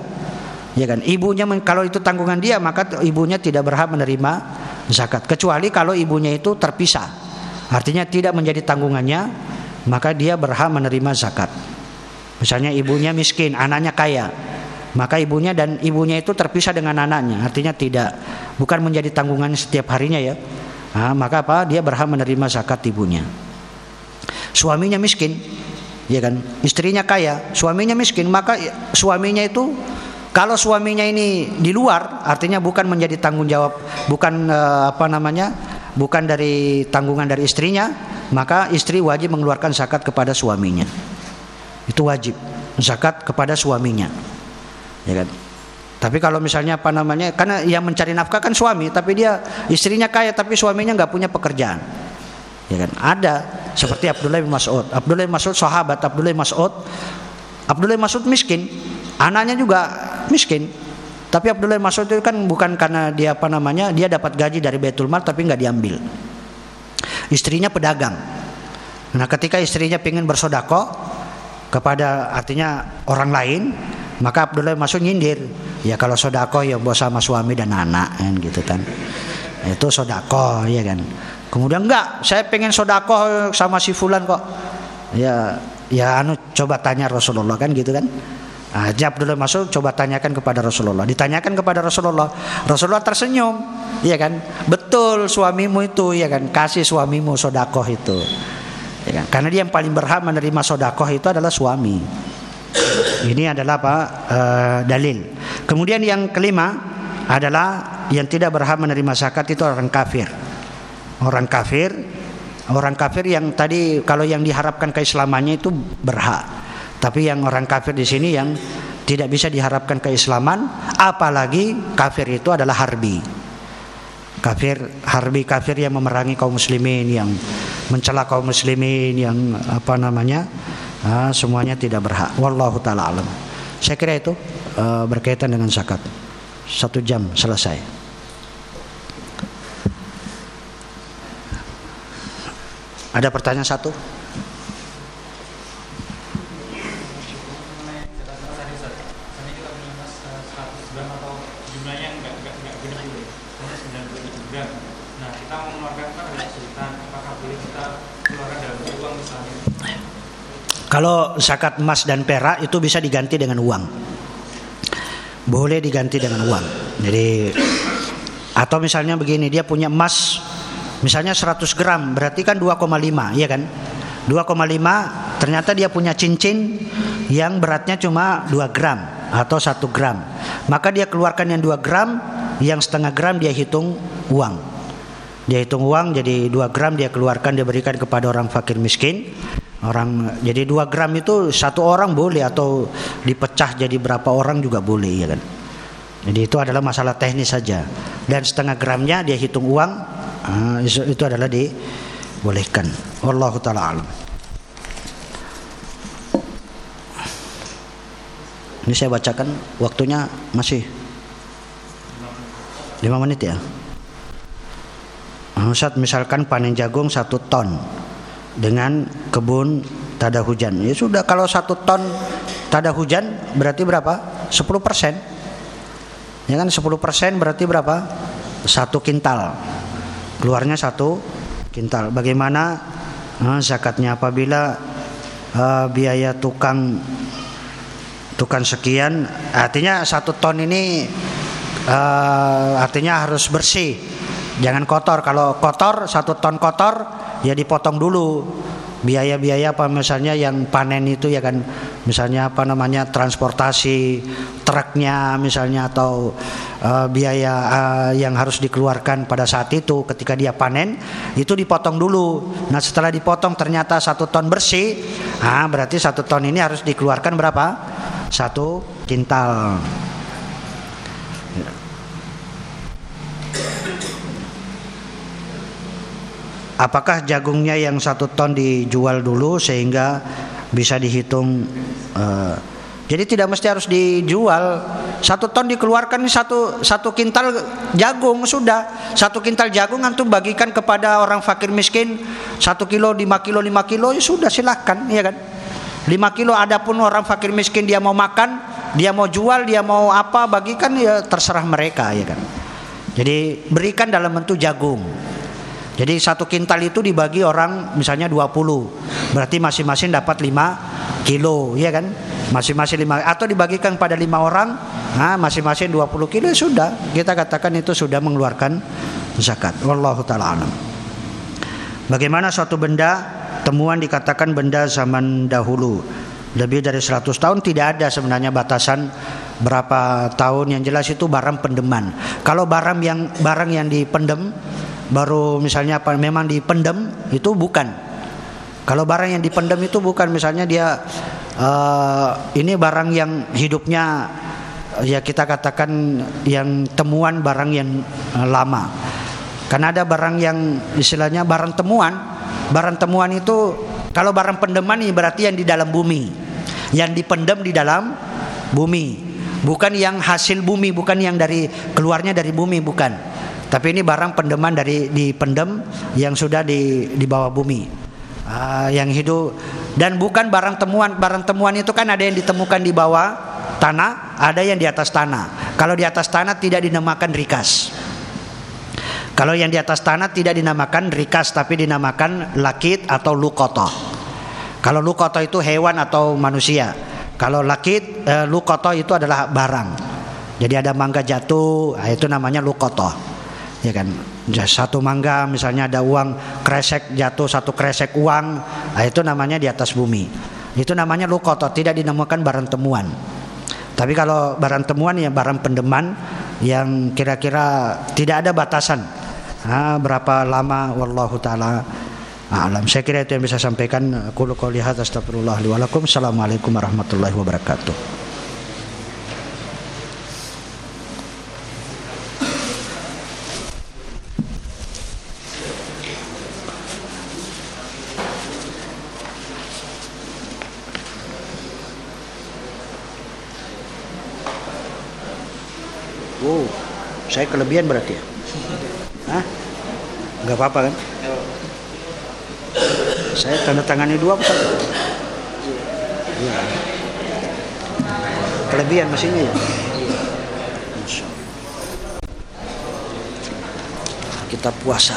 Ya kan? Ibunya kalau itu tanggungan dia, maka ibunya tidak berhak menerima zakat kecuali kalau ibunya itu terpisah. Artinya tidak menjadi tanggungannya, maka dia berhak menerima zakat. Misalnya ibunya miskin, anaknya kaya, maka ibunya dan ibunya itu terpisah dengan anaknya. Artinya tidak bukan menjadi tanggungan setiap harinya ya. Nah, maka apa? Dia berhak menerima zakat ibunya. Suaminya miskin, ya kan? Istrinya kaya, suaminya miskin, maka suaminya itu kalau suaminya ini di luar, artinya bukan menjadi tanggung jawab, bukan uh, apa namanya, bukan dari tanggungan dari istrinya, maka istri wajib mengeluarkan zakat kepada suaminya. Itu wajib zakat kepada suaminya, ya kan? Tapi kalau misalnya apa namanya, karena yang mencari nafkah kan suami, tapi dia istrinya kaya, tapi suaminya nggak punya pekerjaan, ya kan? Ada seperti Abdullah bin Mas'ud. Abdullah bin Mas'ud sahabat Abdullah bin Mas'ud. Abdullah bin Mas'ud miskin, anaknya juga miskin. Tapi Abdullah Mas'ud itu kan bukan karena dia apa namanya, dia dapat gaji dari Baitul Mal tapi nggak diambil. Istrinya pedagang. Nah, ketika istrinya ingin bersodako kepada artinya orang lain, maka Abdullah Mas'ud nyindir. Ya kalau sodako ya bos sama suami dan anak kan gitu kan. Itu sodako ya kan. Kemudian enggak, saya pengen sodako sama si Fulan kok. Ya, ya anu coba tanya Rasulullah kan gitu kan. Nah, Abdullah masuk coba tanyakan kepada Rasulullah. Ditanyakan kepada Rasulullah. Rasulullah tersenyum, ya kan? Betul suamimu itu, ya kan? Kasih suamimu sodakoh itu, ya kan? Karena dia yang paling berhak menerima sodakoh itu adalah suami. Ini adalah apa? E, dalil. Kemudian yang kelima adalah yang tidak berhak menerima zakat itu orang kafir. Orang kafir, orang kafir yang tadi kalau yang diharapkan keislamannya itu berhak. Tapi yang orang kafir di sini yang tidak bisa diharapkan keislaman, apalagi kafir itu adalah harbi. Kafir harbi kafir yang memerangi kaum muslimin, yang mencela kaum muslimin, yang apa namanya? Uh, semuanya tidak berhak. Wallahu taala alam. Saya kira itu uh, berkaitan dengan zakat. Satu jam selesai. Ada pertanyaan satu? Kalau zakat emas dan perak itu bisa diganti dengan uang. Boleh diganti dengan uang. Jadi atau misalnya begini, dia punya emas misalnya 100 gram, berarti kan 2,5, ya kan? 2,5 ternyata dia punya cincin yang beratnya cuma 2 gram atau 1 gram. Maka dia keluarkan yang 2 gram, yang setengah gram dia hitung uang. Dia hitung uang jadi 2 gram dia keluarkan dia berikan kepada orang fakir miskin orang jadi dua gram itu satu orang boleh atau dipecah jadi berapa orang juga boleh ya kan? Jadi itu adalah masalah teknis saja. Dan setengah gramnya dia hitung uang uh, itu, adalah dibolehkan. Allah taala alam. Ini saya bacakan waktunya masih lima menit ya. Ustaz misalkan panen jagung satu ton dengan kebun tada hujan. Ya sudah kalau satu ton tada hujan berarti berapa? 10 persen. Ya kan 10 persen berarti berapa? Satu kintal. Keluarnya satu kintal. Bagaimana uh, zakatnya apabila uh, biaya tukang tukang sekian artinya satu ton ini uh, artinya harus bersih jangan kotor kalau kotor satu ton kotor ya dipotong dulu. Biaya-biaya apa? Misalnya yang panen itu ya kan misalnya apa namanya transportasi truknya misalnya atau uh, biaya uh, yang harus dikeluarkan pada saat itu ketika dia panen itu dipotong dulu. Nah setelah dipotong ternyata satu ton bersih ah berarti satu ton ini harus dikeluarkan berapa? Satu kintal apakah jagungnya yang satu ton dijual dulu sehingga bisa dihitung uh, jadi tidak mesti harus dijual. Satu ton dikeluarkan satu satu kintal jagung sudah. Satu kintal jagung antum bagikan kepada orang fakir miskin. Satu kilo lima kilo lima kilo ya sudah silahkan ya kan? Lima kilo adapun orang fakir miskin dia mau makan dia mau jual dia mau apa bagikan ya terserah mereka ya kan? Jadi berikan dalam bentuk jagung jadi satu kintal itu dibagi orang misalnya 20. Berarti masing-masing dapat 5 kilo, ya kan? Masing-masing 5 atau dibagikan pada 5 orang, nah masing-masing 20 kilo ya sudah. Kita katakan itu sudah mengeluarkan zakat. Wallahu taala alam. Bagaimana suatu benda temuan dikatakan benda zaman dahulu? Lebih dari 100 tahun tidak ada sebenarnya batasan berapa tahun yang jelas itu barang pendeman. Kalau barang yang barang yang dipendem baru misalnya apa memang dipendam itu bukan. Kalau barang yang dipendam itu bukan misalnya dia uh, ini barang yang hidupnya ya kita katakan yang temuan barang yang uh, lama. Karena ada barang yang istilahnya barang temuan barang temuan itu kalau barang pendeman ini berarti yang di dalam bumi. Yang dipendam di dalam bumi. Bukan yang hasil bumi bukan yang dari keluarnya dari bumi bukan tapi ini barang pendeman dari dipendem yang sudah di di bawah bumi. Uh, yang hidup dan bukan barang temuan. Barang temuan itu kan ada yang ditemukan di bawah tanah, ada yang di atas tanah. Kalau di atas tanah tidak dinamakan rikas. Kalau yang di atas tanah tidak dinamakan rikas tapi dinamakan lakit atau lukoto. Kalau lukoto itu hewan atau manusia. Kalau lakit eh, lukoto itu adalah barang. Jadi ada mangga jatuh, nah itu namanya lukoto ya kan? Satu mangga misalnya ada uang kresek jatuh satu kresek uang. Nah itu namanya di atas bumi. Itu namanya lukoto tidak dinamakan barang temuan. Tapi kalau barang temuan ya barang pendeman yang kira-kira tidak ada batasan. Nah, berapa lama? Wallahu taala alam. Saya kira itu yang bisa sampaikan. Aku qouli hadza astagfirullah Assalamualaikum warahmatullahi wabarakatuh Saya kelebihan berarti ya? Hah? Gak apa-apa kan? Saya tanda tangani dua apa satu? Ya. Kelebihan mesinnya ya? Kita puasa.